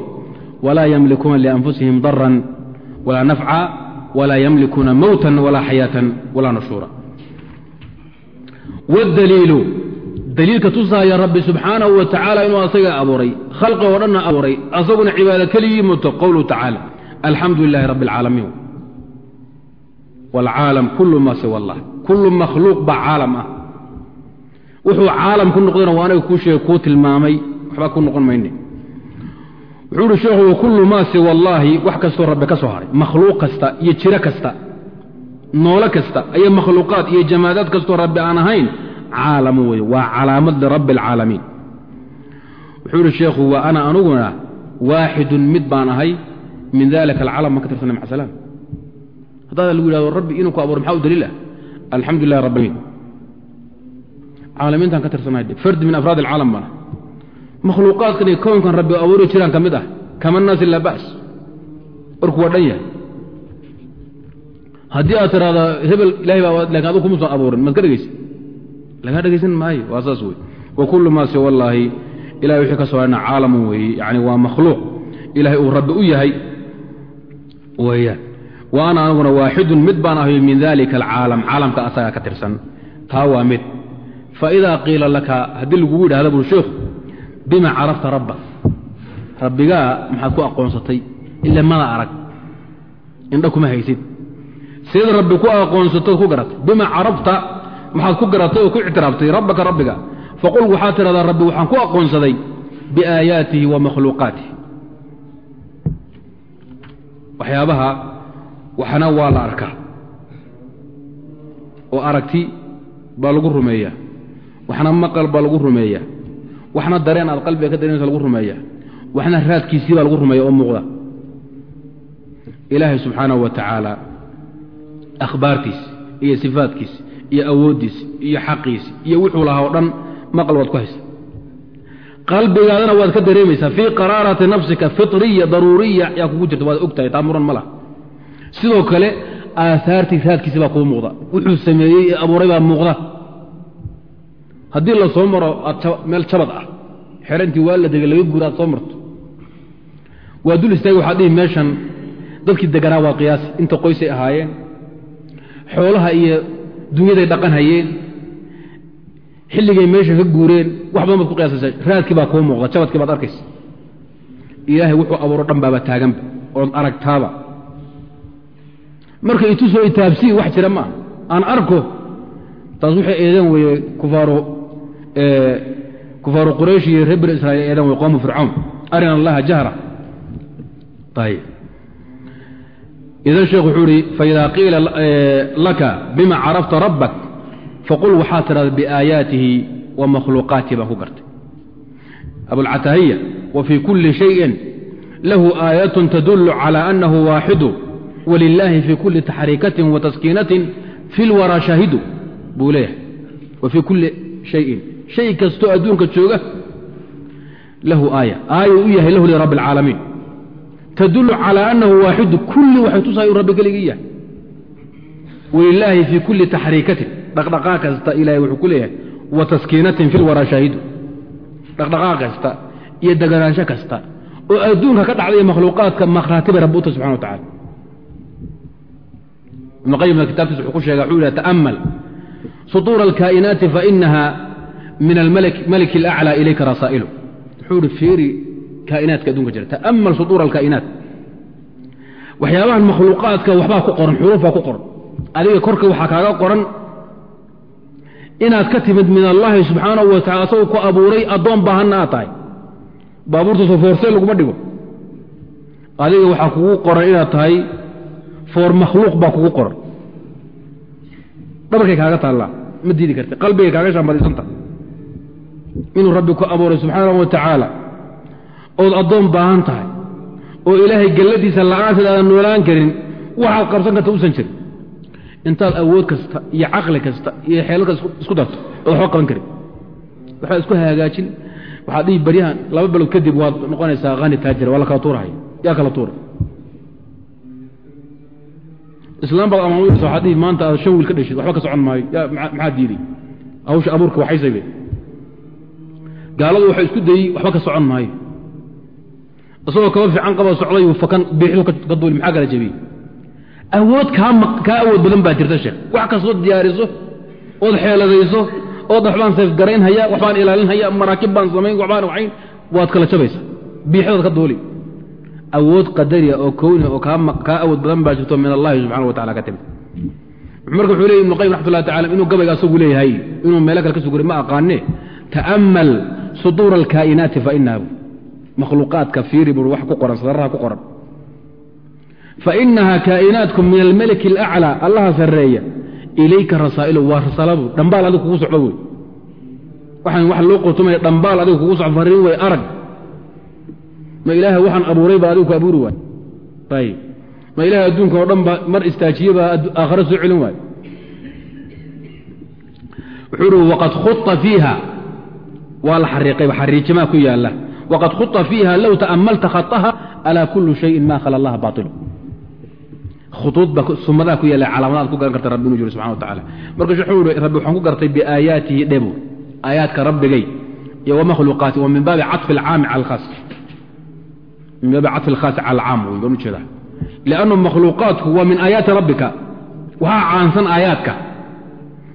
walaa yamlikuuna lianfusihim daran walaa nafca walaa yamlikuuna mowtan walaa xayaatan walaa nushuura wاdaliilu daliilka tusaaya rabbi subxaanahu wa tacaala inuu asaga abuuray khalqi oo dhanna abuuray asaguna cibaado keligii muto qowluhu tacaala alxamdu lilahi rabbi اlcaalamiin wاlcaalam kulu ma siwa allah kullu makhluuq baa caalam ah wuxuu caalam ku noqdayna waa anaga kuu sheegay kuu tilmaamay waxbaa ku noqon mayne wuxuu uhi sheekhu wakullu maa siwa allaahi wax kastoo rabbi ka soo haray makhluuq kasta iyo jiro kasta noolo kasta iyo makhluuqaad iyo jamaadaad kastoo rabbi aan ahayn caalamu weye waa calaamad lirabbi alcaalamiin wuxuu ihi sheekhu wa ana anuguna waaxidun mid baan ahay min dalika alcalam ma ka tirsana maca salaam haddaada lagu yidhahdo rabbi inuu ku abuuray maxaa u daliil ah? Alxamdu lilah rabbimin caalamiintaan ka tirsanahay fardi min afraad alcaalam bana. Makhluuqaadkan iyo kownkan rabbi abuuri jiraan ka mid ah kama naasi laa ba's warku waa dhan yahay. Haddii aad tiraahda hebel ilahay baa laakiin adug kuma soo abuurin. Maad ka dhegeysa lagaa dhegaysan maayo waa saas wey wa kullu maa siwa allaahi ilahay wixii ka soo harna caalamun weeye yani waa makhluuq. Ilahay uu rabbi u yahay weeyaan wa ana aniguna waaxidun mid baan ahay min dalika alcaalam caalamka asagaa ka tirsan. Taa waa mid. Faidaa qiila laka haddii lagugu yidhahda bur sheikhu bima carafta rabba? Rabbigaa maxaad ku aqoonsatay ila mada arag. Indha kuma haysid. Sidaed rabbi ku aqoonsatood ku garatay. Bima carafta maxaad ku garatay oo ku ictiraaftay rabbaka rabbiga. Faqul waxaad tidhahdaa rabbi waxaan ku aqoonsaday biaayaatihi wa makhluuqaatihi. Waxyaabaha waxna waa la arkaa. oo aragti baa lagu rumeeyaa. waxna maqal baa lagu rumeeyaa. waxna dareen aad qalbiga ka dareemaysa lagu rumeeya waxna raadkiisii baa lagu rumeeya oo muuqda. Ilaahay subxaanahu wa tacaala akhbaartiisi iyo sifaadkiisi iyo awooddiisi iyo xaqiisi iyo wuxuu lahaa oo dhan maqal waad ku haysa qalbigaadana waad ka dareemaysaa fii qaraarati nafsika fitriya daruuriya yaa kugu jirta waad og taa muran ma laha sidoo kale aahaartii raadkiisi baa kuu muuqda. Wuxuu sameeyey ee abuuray baa muuqda. Haddii la soo maro meel jabad ah. Xerantii waa la degay laga guura aad soo marto. Waa dul istaagi waxaad dhihi meeshan dadkii deganaa waa qiyaasi inta qoysay ahaayeen xoolaha iyo dunyaday dhaqan hayeen xilligay meesha ka guureen wax badan baad ku qiyaasaysa raadkii baa kuu muuqda jabadkii baad arkaysa. Ilaahay wuxuu abuuro dhan baaba taaganba ood aragtaaba marka itusoo itaabsii wax jira maaha aan arko taas waxay eedan weye kufaaru quraysh iyo reer bani israiil eedan weye qoomu fircawn. Arina allaha jahra. Idan sheekh wuxuu ihi faidaa qiila laka bima carafta rabbak faqul waxaa tidhahda biaayaatihi wa makhluuqaatihi baan ku gartay. Abulcatahiya wa fii kulli shayin lahu aayatun tadullu calى anahu waaxidu walilaahi fii kulli taxriikatin wa taskiinatin fi lwaraa shaahidu buu leeyahay wa fii kulli shayin shay kastoo adduunka jooga lahu aaya aaya u yahay lahu lirabbi alcaalamiin tadulu calaa annahu waaxidu kulli waxay tusahay uu rabbi keligii yahay walilaahi fii kulli taxriikatin dhaqdhaqaa kasta ilahay wuxuu ku leeyahay wa taskiinatin fi lwaraa shaahidu dhaqdhaqaa kasta iyo deganaansho kasta oo adduunka ka dhacday makhluuqaadka makhraatibay rabbi uta subxana wa tacala ibnu qayimna kitabkiisa wuxuu ku sheega wuxuu yidhaha ta'amal sutuura alkaa'inaati fainaha min almaliki alaclى ilayka rasaa'ilu wuxuu ihi fiiri kaa'inaadka adunka jira. Ta'amal sutuura alkaa'inaat. Waxyaabahan makhluuqaadka waxbaa ku qoran xuruufbaa ku qoran. Adiga korka waxaa kaaga qoran inaad ka timid min allaahi subxaanahu wa tacala asagoo ku abuuray addoon baahanna aad tahay. Baabuurta soo foorsee laguma dhigo. Adiga waxaa kugu qoran inaad tahay foor makhluuq baa kugu qoran. Dhabarkay kaaga taallaa ma diidi karta qalbigay kaaga shaambadaysanta inuu rabbi ku abuuray subxaanahu wa tacaala ood addoon baahan tahay oo ilaahay galladiisa la'aanteed aadan noolaan karin waxaad qabsan karta usan jirin. Intaad awood kasta iyo caqli kasta iyo xeelad isku darto ood waxba qaban karin. Waxaad isku hagaajin waxaad dhihi baryahan laba belood kadib waad noqonaysaa hani taajira waa la kala tuurahay yaa kala tuuray islaam baad amaamuysa waxaad dhihi maanta aad shan wiil ka dheshid waxba ka socon maayo. Maxaa diiday? Hawsha abuurka waxaysabe gaaladu waxay isku dayey waxba ka socon maayo. Isagoo kaba fiican qaba socday fakan biixdu ka duuli maxaa kala jebiyey awood kaa awood badan baa jirta sheekh. Wax kastoo diyaariso ood xeeladayso ood waxbaan seefgaraynhaya waxbaan ilaalinhaya maraakib baan samayn waxbaan wacayn waad kala jabaysa biixdood ka duuli awood qadariya oo kowni oo kaa awood badan baa jirto min allahi subxana wa tacala ka timid. Marka wuxuu leey ibnu qayim raxmat ullah tacala inuu gabayga asagu leeyahay inuu meelo kale ka suguray ma aqaane ta'amal suduura alkaa'inaati fa inaha makhluuqaadka fiiri bur wax ku qoran sadarraha ku qoran. Fa inaha kaa'inaatkum min almaliki alaclaa allaha sarreeya ilayka rasaa'ilu waa rasaaladu dhambaal adigu kugu socdo wey. Waxaan wax loo qotomaya dhambaal adigu kugu socdo farriin wey arag ma ilaaha waxaan abuuray baa adigu ku abuuri waay. Ayb ma ilaha adduunka oo dhan ba mar istaajiye baa aakhare soo celin waay wuxuu uhi waqad khua fiiha. Waa la xariiqay xariijimaa ku yaalla. Waqad khua fiiha low ta'ammalta khaaha alaa kullu shayin ma khala allaha baailu khuuudba sumadaha ku yaalla calaamadaad ku garan karta rabbi inuu jiro subxana wa tacala marka shekh wuxuu hi rabbi waxaan ku gartay biaayaatihi dhebu aayaadka rabbigay iyo wamakhluuqaati wa min baabi caطfi alcaami cala alkhaas min baabi caطfi alkhaasi cala alcaam wey baan u jeedaa liannu makhluuqaadku waa min aayaati rabbika waxaa caansan aayaadka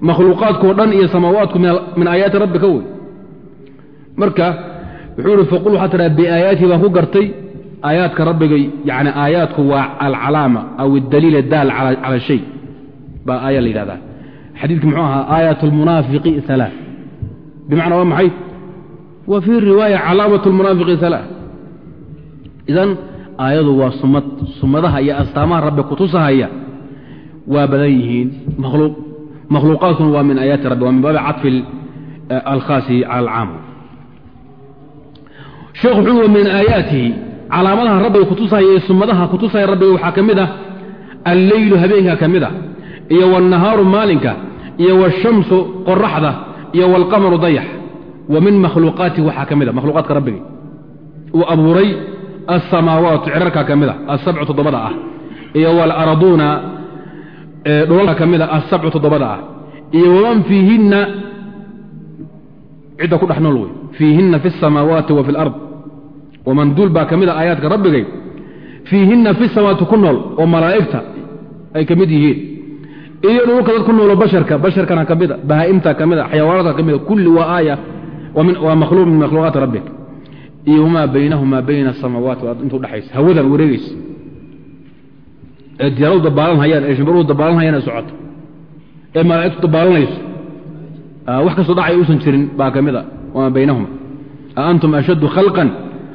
makhluuqaadkao dhan iyo samaawaatku min aayaati rabbika wey marka wuxuu ihi faqul waxaa tidhaha biaayaatihi baan ku gartay aayaadka rabbigay yani aayaadku waa alcalaama aw adaliil daal cala shay baa aaya la yidhahdaa xadiidki muxuu ahaa aayat lmunaafiqi alaa bimacnaa waa maxay wa fii riwaaya calaamat lmunaafiqi alaa idan aayadu waa sumad sumadaha iyo astaamaha rabbi kutusahaya waa badan yihiin makhluuqaadkuna waa min aayaati rabbi waa min baabi caطfi alkhaasi cala alcaam sheekh wuxuu wa min aayaatihi calaamadaha rabbiga kutusahaya ee sumadaha kutusaya rabbiga waxaa ka mid ah alleylu habeenka ka mid a iyo wاlnahaaru maalinka iyo wاshamsu qoraxda iyo wاlqamaru dayax wa min makhluuqaati waxaa ka mid a makhluuqaadka rabbiga uu abuuray asamaawaatu cirarka ka mid a asabcu toddobada ah iyo walaarduuna dhulalka ka mid a asabcu toddobada ah iyo waman fiihinna cidda ku dhex nool wey fiihinna fi samaawaati wa fi اlard waman duul baa ka mid a aayaadka rabbigay fiihinna fi samaawaati ku nool oo malaa'igta ay ka mid yihiin iyo dhulka dad ku noolo basharka basharkana ka mid a bahaa'imta ka mid a xayawaanaadka ka mid a kulli waa aaya waa makhluuq min makhluuqaati rabbig iyo wmaa baynahumaa bayna samaawaati inta udhaxaysa hawadan wareegaysa ee diyaaradu dabaalanhayaan ee shimbiruu dabaalanhayaan ee socota ee malaa'igtu dabaalanayso wax kastoo dhacay uusan jirin baa ka mid a. Wamaa baynahuma a antum ashaddu khalqan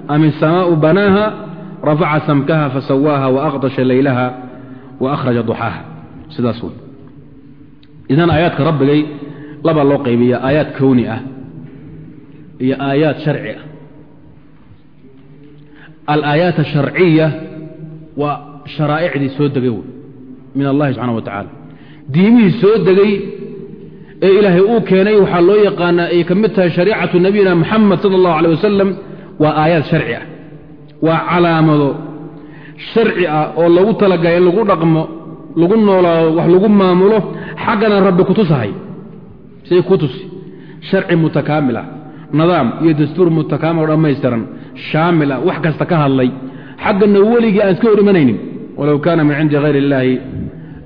am isamaa'u banaaha rafaca samkaha fasawaaha waaqdasha laylaha wa duxaaha. Sidaas wey idan aayaadka rabbigay labaa loo qaybiya aayaad kowni ah iyo aayaad sharci ah alaayaat asharciya waa sharaa'icdii soo degay wey min allahi subxana wa tacaala diimihii soo degay ee ilaahay uu keenay waxaa loo yaqaanaa ay ka mid tahay shariicatu nabiyina moxamed sala allahu alay wasalam waa aayaad sharci ah waa calaamado sharci ah oo lagu talagalay in lagu dhaqmo lagu noolaado wax lagu maamulo xaggana rabbi kutusahay siday ku tusi. Sharci mutakaamil ah nidaam iyo dastuur mutakaamil oo dhammaystiran shaamil ah wax kasta ka hadlay. Xaggana weligii aan iska hor imanaynin. Walow kaana min cindi hayr illaahi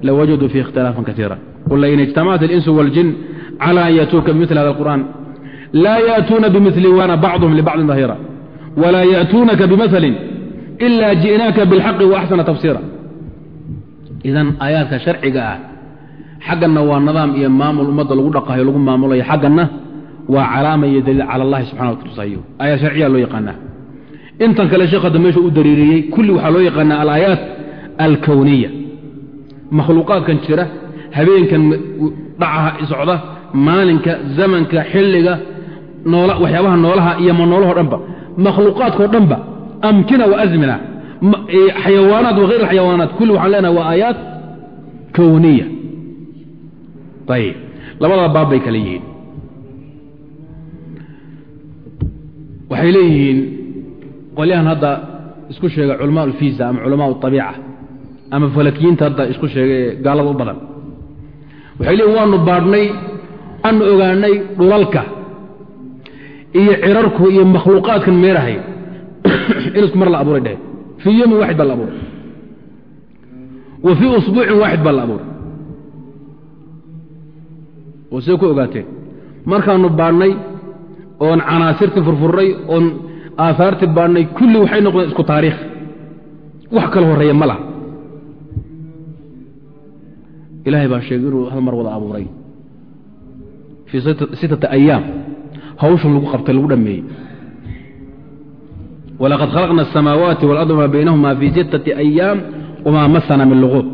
lawajaduu fiihi ikhtilaafan kaiira qul lain ijtamacat alinsu waaljin cala an yatuuka bimili hada alqur'an laa ya'tuuna bimili wana bacduhum libacdin dahira walaa ya'tuunaka bimalin ila ji'naaka bilxaqi waaxsana tafsiira. Idan aayaadka sharciga ah xagganna waa nidaam iyo maamul ummadda lagu dhaqayo lagu maamulayo xagganna waa calaama iyo daliil cala allahi subxana wa aayaad sharciya loo yaqaanaa intan kale sheekh hadda meesha u dariiriyey kulli waxaa loo yaqaanaa alaayaat alkowniya makhluuqaadkan jira habeenkan dhacaha socda maalinka zamanka xilliga waxyaabaha noolaha iyo ma noolahoo dhanba. Makhluuqaadkao dhanba amkina wa azmina xayawaanaat wa hayr alxayawaanaat kulli waxaan leenaha waa aayaat kowniya ayib labada baab bay kale yihiin. Waxay leeyihiin qolyahan hadda isku sheega culamaa alfiisa ama culamaa abiica ama falakiyiinta hadda isku sheega ee gaalada u badan. Waxay leeyihiin waanu baadhnay waanu ogaanay dhulalka iyo cirarku iyo makhluuqaadkan meerahay in isku mar la abuuray dheh fii yomin waaxid baa la abuuray. Wa fii usbuucin waaxid baa la abuuray. Oo see ku ogaateen markaanu baadhnay oon canaasirtii furfurnay oon aahaartii baadhnay kulli waxay noqdeen isku taariikh. Wax kala horreeya ma laha. Ilaahay baa sheegay inuu hal mar wada abuuray. Fii sittati ayaam hawshan lagu qabtay lagu dhammeeyey. Walaqad khalaqna asamaawaati walard wamaa baynahuma fii sittati ayaam wamaa masana min luquud.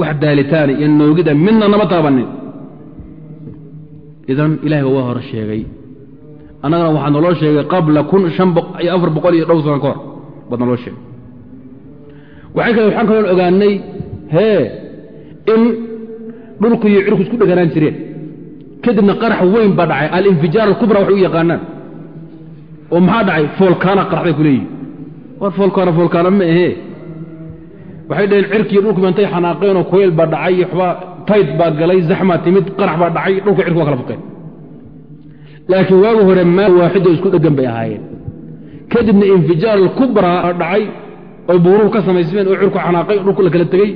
Wax daalitaani iyo noogida midna nama taabanin idan ilahay waa hore sheegay annagana waxaa naloo sheegay qabla kun an iyo afar boqol iyo dhow sana ka hor baad naloo sheegay. Waxaan kaloo ogaanay hee in dhulku iyo cirku isku dheganaan jireen. Kadibna qarax weyn baa dhacay alinfijaar alkubra waxay u yaqaanaan. Oo maxaa dhacay? Foolkaana qaraxday ku leeyihiin war foolkaana foolkaana ma ahee. Waxay dhaheen cirkiiyo dhulkuba intay xanaaqeenoo koyl baa dhacay waxbaa tayd baa galay zaxmaa timid qarax baa dhacay dhulka cirku waa kala fuqeen laakiin waagi hore maal waaxido isku dheggan bay ahaayeen. kadibna infijaar alkubra dhacay oy buuruhu ka samaysmeen oo cirku xanaaqay dhulku la kala tegey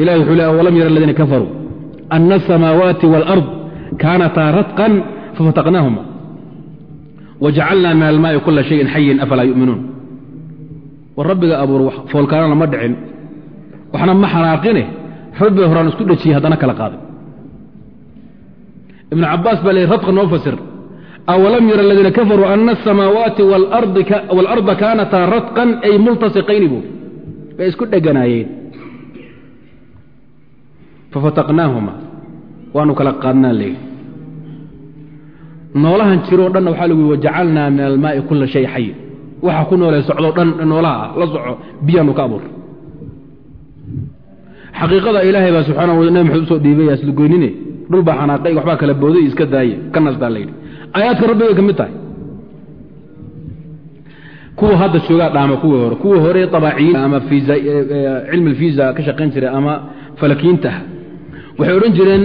ilahi wuxuu le walam yara aladiina kafaruu ana asamaawaati wاlard kaanataa radqan fafataqnaahuma wajacalna min almaai kula shayin xayin afalaa yu'minuun. War rabbiga abuur foolkaanana ma dhicin waxna ma xanaaqine rabbiga horaan isku dhejiyey haddana kala qaaday ibn cabaas baa le radqa noo fasir. Awalam yara aladiina kafaruu ana asamaawaati wاlarda kaanataa radqan ay multasiqayni buur bay isku dheganaayeen. Fafataqnaahuma waanu kala qaadnaa leeyi noolahan jiroo dhanna waxaa lagu yii wajacalnaa min almaai kula shay xayin waxa ku noolee socdoo dhan noolaha ah la soco biyaanu ka abuur. Xaqiiqada ilaahay baa subxaana wa nabi maxamed u soo dhiibay asligoynine dhul baa xanaaqay waxbaa kala booday iska daaye ka nastaa layidhi aayaadka rabbigay ka mid tahay. Kuwa hadda joogaa dhaama kuwii hore kuwii hore abaaciyiin ama cilmi alfiisa ka shaqayn jiray ama falakiyiinta ah. Waxay odhan jireen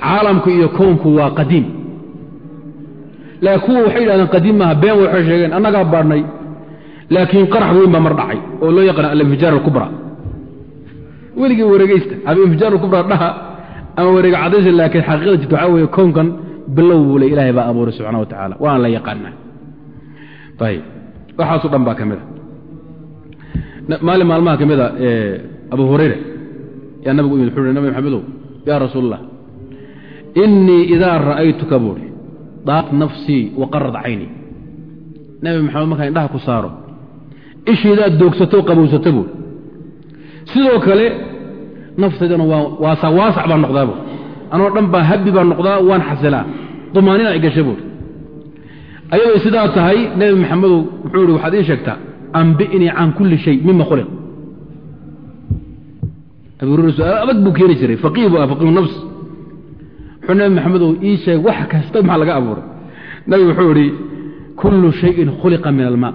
caalamku iyo kownku waa qadiim. Kuwa waxay yidhahdeen qadiim maaha been waxay sheegeen annagaa baadhnay laakiin qarax weyn baa mar dhacay oo loo yaqaan alinfijaar alkubra. Weligii wareegeysta haba infijaar alkubra dhaha ama wareega cadaysa laakiin xaqiiqada jirta waxaa weeye kownkan bilow buu le ilaahay baa abuuray subxana wa tacaala waana la yaqaanaa. Ayib waxaasoo dhan baa ka mid a. Maalin maalmaha ka mid a abu hurayra yaa nabigu u yimid wuxuu nabi maxamedow yaa rasuul innii idaa ra'aytuka buuri daaq nafsii waqarad cayni. Nabi maxamed markaan indhaha ku saaro ishaydaad doogsato qabowsato buuri sidoo kale naftaydana waa waasac baan noqdaabo anoo dhan baa habbi baan noqdaa waan xasilaa. Dumaanina ay gasha buuri ayadoo sidaa tahay nebi maxamedow wuxuu ihi waxaad ii sheegtaa ambi'nii can kulli shay mima khuliq. Abu hurera su'aal adag buu keeni jiray faqiih bu ah faqiihu nafs. Wuxuu nabi maxamedow ii sheeg wax kasta maxaa laga abuuray? Nabigu wuxuu idhi kullu shayin khuliqa min almaa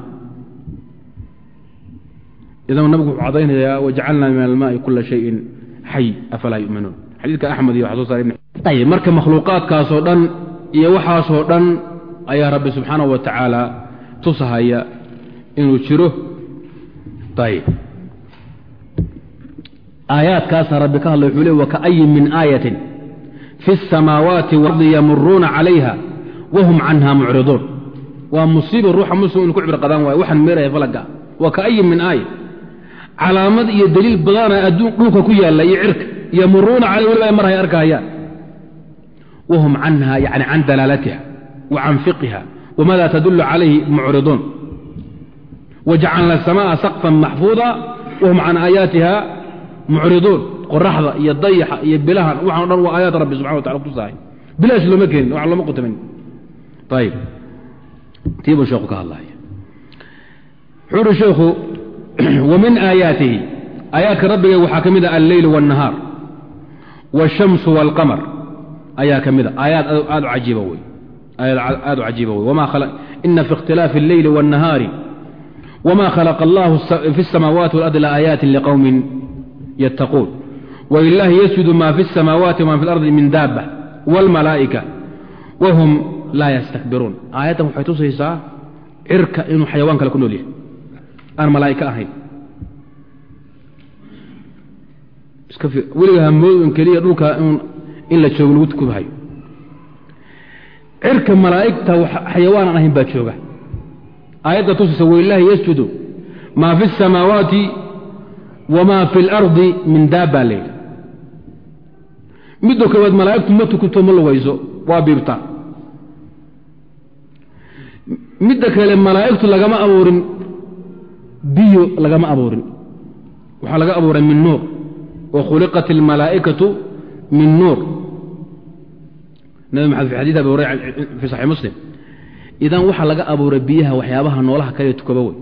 idan nabigu wuxuu cadaynayaa wajacalnaa min almaai kula shayin xay afalaa yuminuun. Xadiidka axmed iyo waxa soo ayb marka makhluuqaadkaasoo dhan iyo waxaasoo dhan ayaa rabbi subxaanahu wa tacaala tusahaya inuu jiro. Ayb aayaadkaasa rabbi ka hadlay wuxuu le wakaayin min aayatin fi الsamaawaati wardi yamuruuna calayha wahum canha mucriduun. Waa musiiba ruuxa muslim inu ku cibr qadaan waayo waxaan meeraya falaga. Wakaayin min aaya calaamad iyo deliil badana dhulka ku yaalla iyo cirka yamuruuna caley weliba ay marhay arkahayaan wahum canha yani can dalaalatiha wa can fiqiha wamada tadulu calayhi mucriduun. Wajacalna asamaa saqfan maxfuuda wahum can aayaatiha mucriduun. Qoraxda iyo dayaxa iyo bilahan waxan o dhan waa aayaat rabbi subxana wa tacala kutusahay bilaash looma keenin wax looma qutamin ayib tiibuu sheekhu ka hadlaya wuxuu sheekhu wa min aayaatihi aayaadka rabbiga waxaa ka mid a alleyl wاnnahaar wاshamsu wاlqamar ayaa ka mid a aayaad aad u cajiiba wey aayaad aad u cajiiba wey ina fi اkhtilaafi اlleyli wاnnahaari wma khalaqa allahu fi الsamaawaati walardi laaayaati liqowmin yattaquun wlilaahi yasjudu ma fi الsamaawaati wma fi اlardi min daaba wاlmalaa'ika wahum laa yastakbiruun aayaddan waxay tusaysaa cirka inuu xayawaan kale ku nool yahay aan malaa'ika ahayn weliga hamoodin keliya dhulka in la joogo lagu tukubhayo cirka malaa'igta xayawaan aan ahayn baa jooga aayadda tusaysa walilaahi yasjudu maa fi الsamaawaati wma fi اlardi min daaba layidhi middo koowaad malaa'igtu ma tukuto ma lugayso waa biibta midda kale malaa'igtu lagama abuurin biyo lagama abuurin waxaa laga abuuray min nuur wa khuliqat اlmalaa'ikatu min nuur nabi maxamed fi xadid abi hurayra fi saxix muslim idan waxaa laga abuuray biyaha waxyaabaha noolaha kale tukaba wey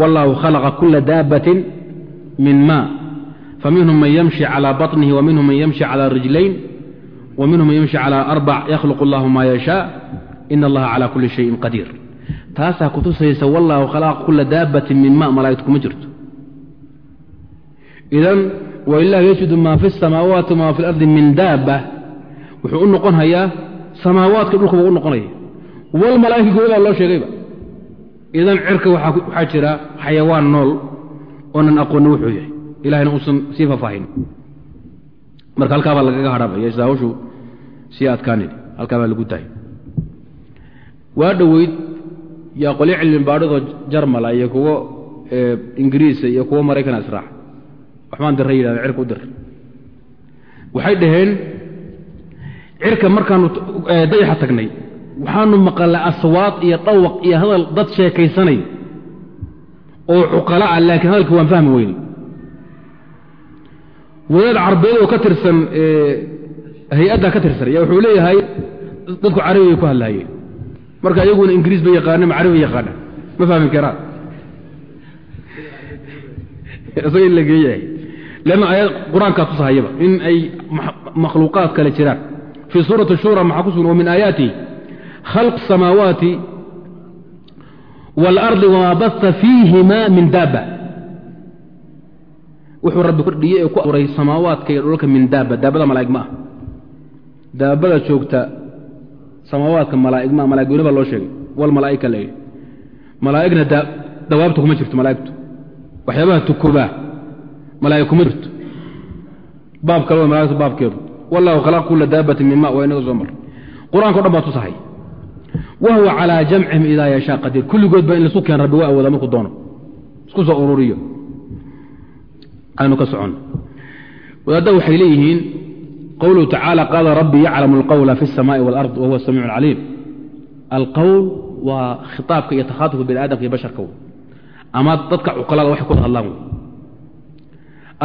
wallaahu khalaqa kula daabbatin min ma faminhum man yamshi calى baطnihi waminhum man yamshi calى rijlayn waminhum man yamshi calى arbac yakhluq اllahu ma yashaa in allaha calى kuli shayin qadiir taasaa kutusaysa wallaahu khalaqa kulla daabbatin min ma malaa'igtu kuma jirto. Idan walilahi yasjudu maa fi samaawaati maa fi lardi min daabba wuxuu u noqon hayaa samaawaadka dhulkaba u noqonaya. Wal malaa'ika goobaa loo sheegayba. Idan cirka waxaa jira xayawaan nool oonan aqoonni wuxuu yahay. Ilahayna uusan sii fafaahin marka halkaabaa lagaga hadhabaya isaawashu sii adkaanid halkaabaa lagu dahay waa dhoweyd yaa qolyo cilmi baadhidoo jarmala iyo kuwo ingiriisa iyo kuwo maraykana israax waxbaan dirra yidhahda cirka u dir. Waxay dhaheen cirka markaanu dayaxa tagnay. Waxaanu maqalay aswaad iyo dhawaq iyo hadal dad sheekaysanay oo cuqala ah laakiin hadalka waan fahmi weyne. Wadaad carbeed oo ka tirsan hay'adda ka tirsan ayaa wuxuu leeyahay dadku carabigay ku hadlaayeen marka iyaguna ingiriis ba yaqaaneen macriba yaqaanaan ma fahmi karaan isaga in la geeyahay leanna aayad qur'aankaa tusahayaba in ay makhluuqaad kale jiraan. Fii suurati shuura maxaa ku sugan? Wa min aayaatihi khalq samaawaati waalardi wamaa basta fiihimaa min daabba. Wuxuu rabbi kordhiyey ee ku abuuray samaawaadka iyo dholka min daabba. Daabbada malaa'ig ma ah daabbada joogta samaawaadka malaa'ig ma malaig gooni baa loo sheegay. Walmalaa'ika la yidhi. Malaa'igna dawaabta kuma jirto malaa'igtu. Waxyaabaha tukubaa malaa'ig kuma jirto. Baab kale wa malaigtu baabkeedu. Wallahu khalaqa kula daabatin min ma waa inaga soo maray qur'aanka o dhan baa tusahay. Wa calaa jamcihim idaa yashaa qadiir. Kulligood ba in laisu keen rabbi waa awoodaa markuu doono. Isku soo ururiyo. Aynu ka soconno wadaadda waxay leeyihiin qowluhu tacaala qaala rabbi yaclamu alqawla fi الsamaai wاlard wahuwa samiic اlcaliim alqowl waa khitaabka iyo takhaatubka bini aadamka iyo basharka wey ama dadka cuqalada waxay ku hadlaan wey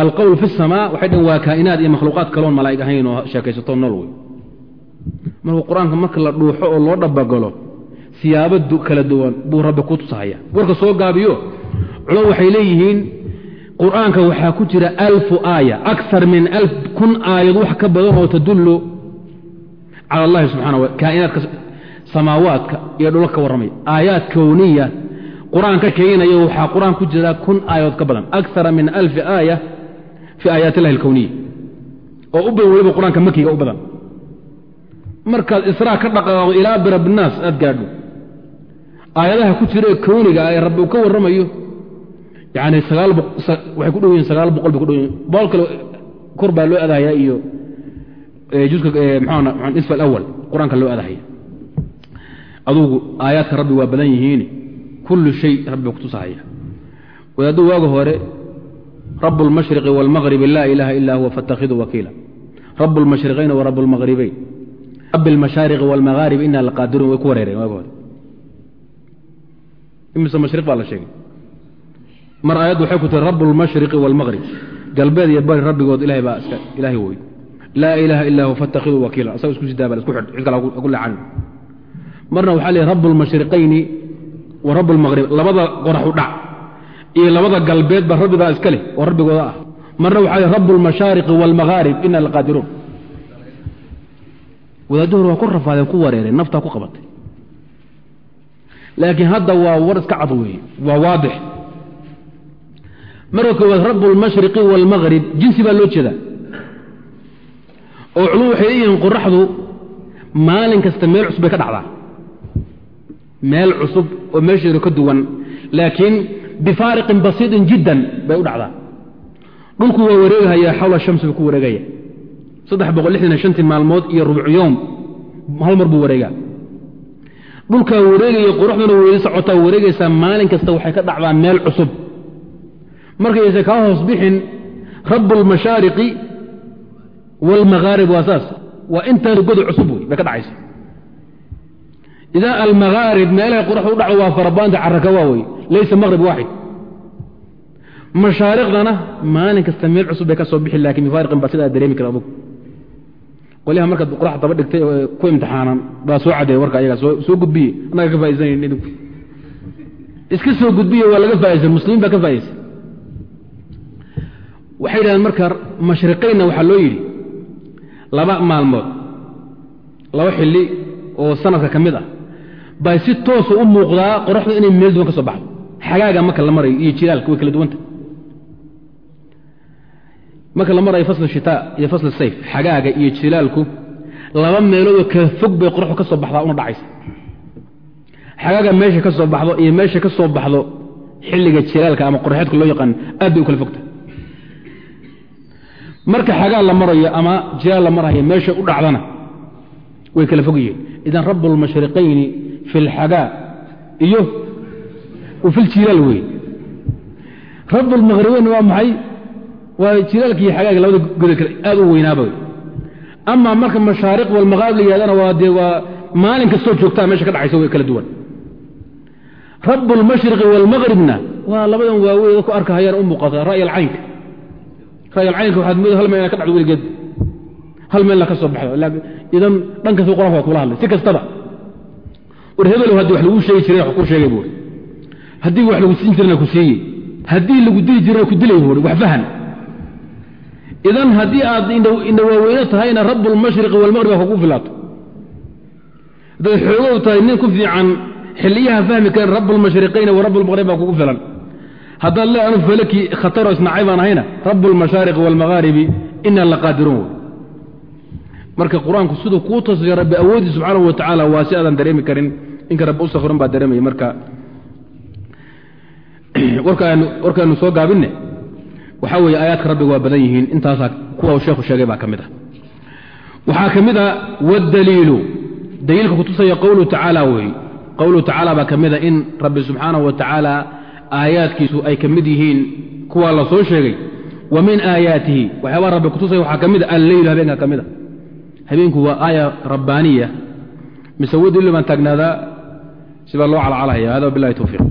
alqowl fi الsamaa waxay dhan waa kaa'inaad iyo makhluuqaad kaloon malaa'ig ahayn oo sheekaysato nool wey markuu qur-aanka marka la dhuuxo oo loo dhabagalo siyaabo kala duwan buu rabbi ku tusahaya warka soo gaabiyo culamo waxay leeyihiin qur'aanka waxaa ku jira alfu aaya akar min alf kun aayad wax ka badan oo tadullu cala allahi subxana wa kaa'inaadka samaawaadka iyo dhulka ka warramaya aayaad kowniya qur'aan ka keenaya waxaa qur'aan ku jira kun aayadood ka badan. Akara min alfi aaya fii aayaat illahi alkowniya oo u badan weliba qur'aanka makiga u badan. Markaad israa ka dhaqaaqdo ilaa birabnaas aad gaadho. Aayadaha ku jira ee kowniga ee rabbi uu ka warramayo yani waxay ku dhow yihin sagaal boqol bay ku dhow yihin boqol kale kor baa loo adahayaa iyo juska mxaa isfa alawal qur-aanka loo adahaya adugu aayaadka rabbi waa badan yihiin kullu shay rabbi kutusahaya wadaaddo waaga hore rabu اlmashriqi wاlmagribi laa ilaaha ila huwa faاtakhiduu wakiila rabu اlmashriqayni wa rabu اlmagribayn rabi اlmashaariqi wاlmaghaarib ina laqaadiruun way ku wareereen waaga hore imise mashriq baa la sheegay mar aayaddu waxay ku tiri rabu اlmashriqi wاlmaghrib galbeed iyo bari rabbigood ilahay baa iska ilaahay wey laa ilaaha ila huwa faاtakhiduu wakiila asaga isku sidaaba isku xidh cid kale haku leecan marna waxaa leeyahy rabu اlmashriqayni wa rabu اlmaghrib labada qoraxu dhac iyo labada galbeed ba rabbi baa iska leh oo rabbigooda ah marna waxaa leey rabu اlmashaariqi wاlmaghaarib ina laqaadiruun wadaadahor waa ku rafaadeen ku wareereen naftaa ku qabatay laakiin hadda waa war iska cad weeye waa waadix marka koowaad rabu lmashriqi waalmaqrib jinsi baa loo jeedaa. Oo culum waxay leeyihiin qoraxdu maalin kasta meel cusub bay ka dhacdaa. Meel cusub oo meesheedu ka duwan laakiin bifaariqin basiiطin jiddan bay u dhacdaa. Dhulku waa wareegahayaa xawla shamsi buu ku wareegaya. Addexboqoiantii maalmood iyo rubcu yowm hal mar buu wareegaa. Dhulkaa wareegaya qoraxduna weli socotaa wareegaysaa maalin kasta waxay ka dhacdaa meel cusub markayse kaa hoos bixin rabu اlmashaariqi wاlmaghaarib waa saas. Waa intaas godo cusub wey bay ka dhacaysa. Idaa almaghaarib meelahay qoraxdu u dhacdo waa farabaanta caraka waa wey laysa maqrib waaxid. Mashaariqdana maalin kasta meel cusub bay ka bixi laakiin bifaariqin baa sidaa dareemi kara adug qolyaha markaad qorax daba dhigtay ku imtixaanan baa soo cadeeya warka ayaga soo gudbiye. Annaga ka faaisanayn idinku iska soo gudbiye waa laga faaisan muslimiin baa ka faa'idaysan waxay yidhahdeen marka mashriqaynna waxaa loo yidhi laba maalmood laba xilli oo sanadka ka mid ah bay si toosa u muuqdaa qoraxdu inay meel duwan ka soo baxdo. Xagaaga marka la marayo iyo jilaalka way kala duwanta. Marka la marayo fasl shitaa iyo fasl sayf xagaaga iyo jilaalku laba meeloodoo kala fog bay qoraxdu ka soo baxdaa una dhacaysa. Xagaaga meesha ka soo baxdo iyo meesha ka soo baxdo xilliga jilaalka ama qorxeedka loo yaqaan aad bay u kala fogta marka xagaa la marayo ama jilaal la marayo meesha u dhacdana way kala fog yihiin idan rabu اlmashriqayni fi اlxagaa iyo fi ljilaal wey rabu اlmaqribeyn waa maxay waa jilaalka iyo xagaaga labada goda kale aad u weynaaba ama marka mashaariq walmaqaarib la yihahdana waa dee waa maalin kastoo joogtaa meesha ka dhacaysa way kala duwan rabu اlmashriqi wاlmaqribna waa labadan waaweyn ku arkahayaan u muuqata ra'y alcaynka ra'y alcaynka waxaad mooda hal meel ina ka dhacdo weligeed hal meelna ka soo baxdo. Idan dhankaas qoranka waa kula hadlay. Si kastaba war hebelow haddii wax laguu sheegi jiray ku sheegay buuri haddii wax lagu siin jirana ku siiyey. Haddii lagu dili jirana ku dilay buuri wax fahan. Idan haddii aad indha waaweyno tahayna rabu lmashriqi walmaqrib ha kugu filaato haddaad xoogow tahay nin ku fiican xiliyaha fahmi karen rabu lmashriqayni wa rabu lmaqrib baa kugu filan haddaad le anu falaki khataro isnacay baan ahayna rabu lmashaariqi waalmaghaaribi ina laqaadiruun marka qur'aanku siduu kuu tasriya rabbi awoodii subxaanahu wa tacaala waa si aadan dareemi karin. Inka rabbi u baa dareemaya marka. Warkaanu soo gaabinne waxaa weeye aayaadka rabbiga waa badan yihiin. Intaasaa kuwa sheekhu sheegay baa ka mid ah. Waxaa ka mid a waddaliilu daliilka kutusaya qowluhu tacaala weeye qowluhu tacaala baa ka mid a in rabbi subxaanahu wa tacaala aayaadkiisu ay ka mid yihiin kuwaa la soo sheegay wa min aayaatihi. Waxyaabaa rabbi kutusaya waxaa ka mid a alleylu habeenka ka mid a. Habeenku waa aaya rabbaaniya mise wadili baan taagnaadaa sibaa loo calacalahaya hada wabilahi towfiiq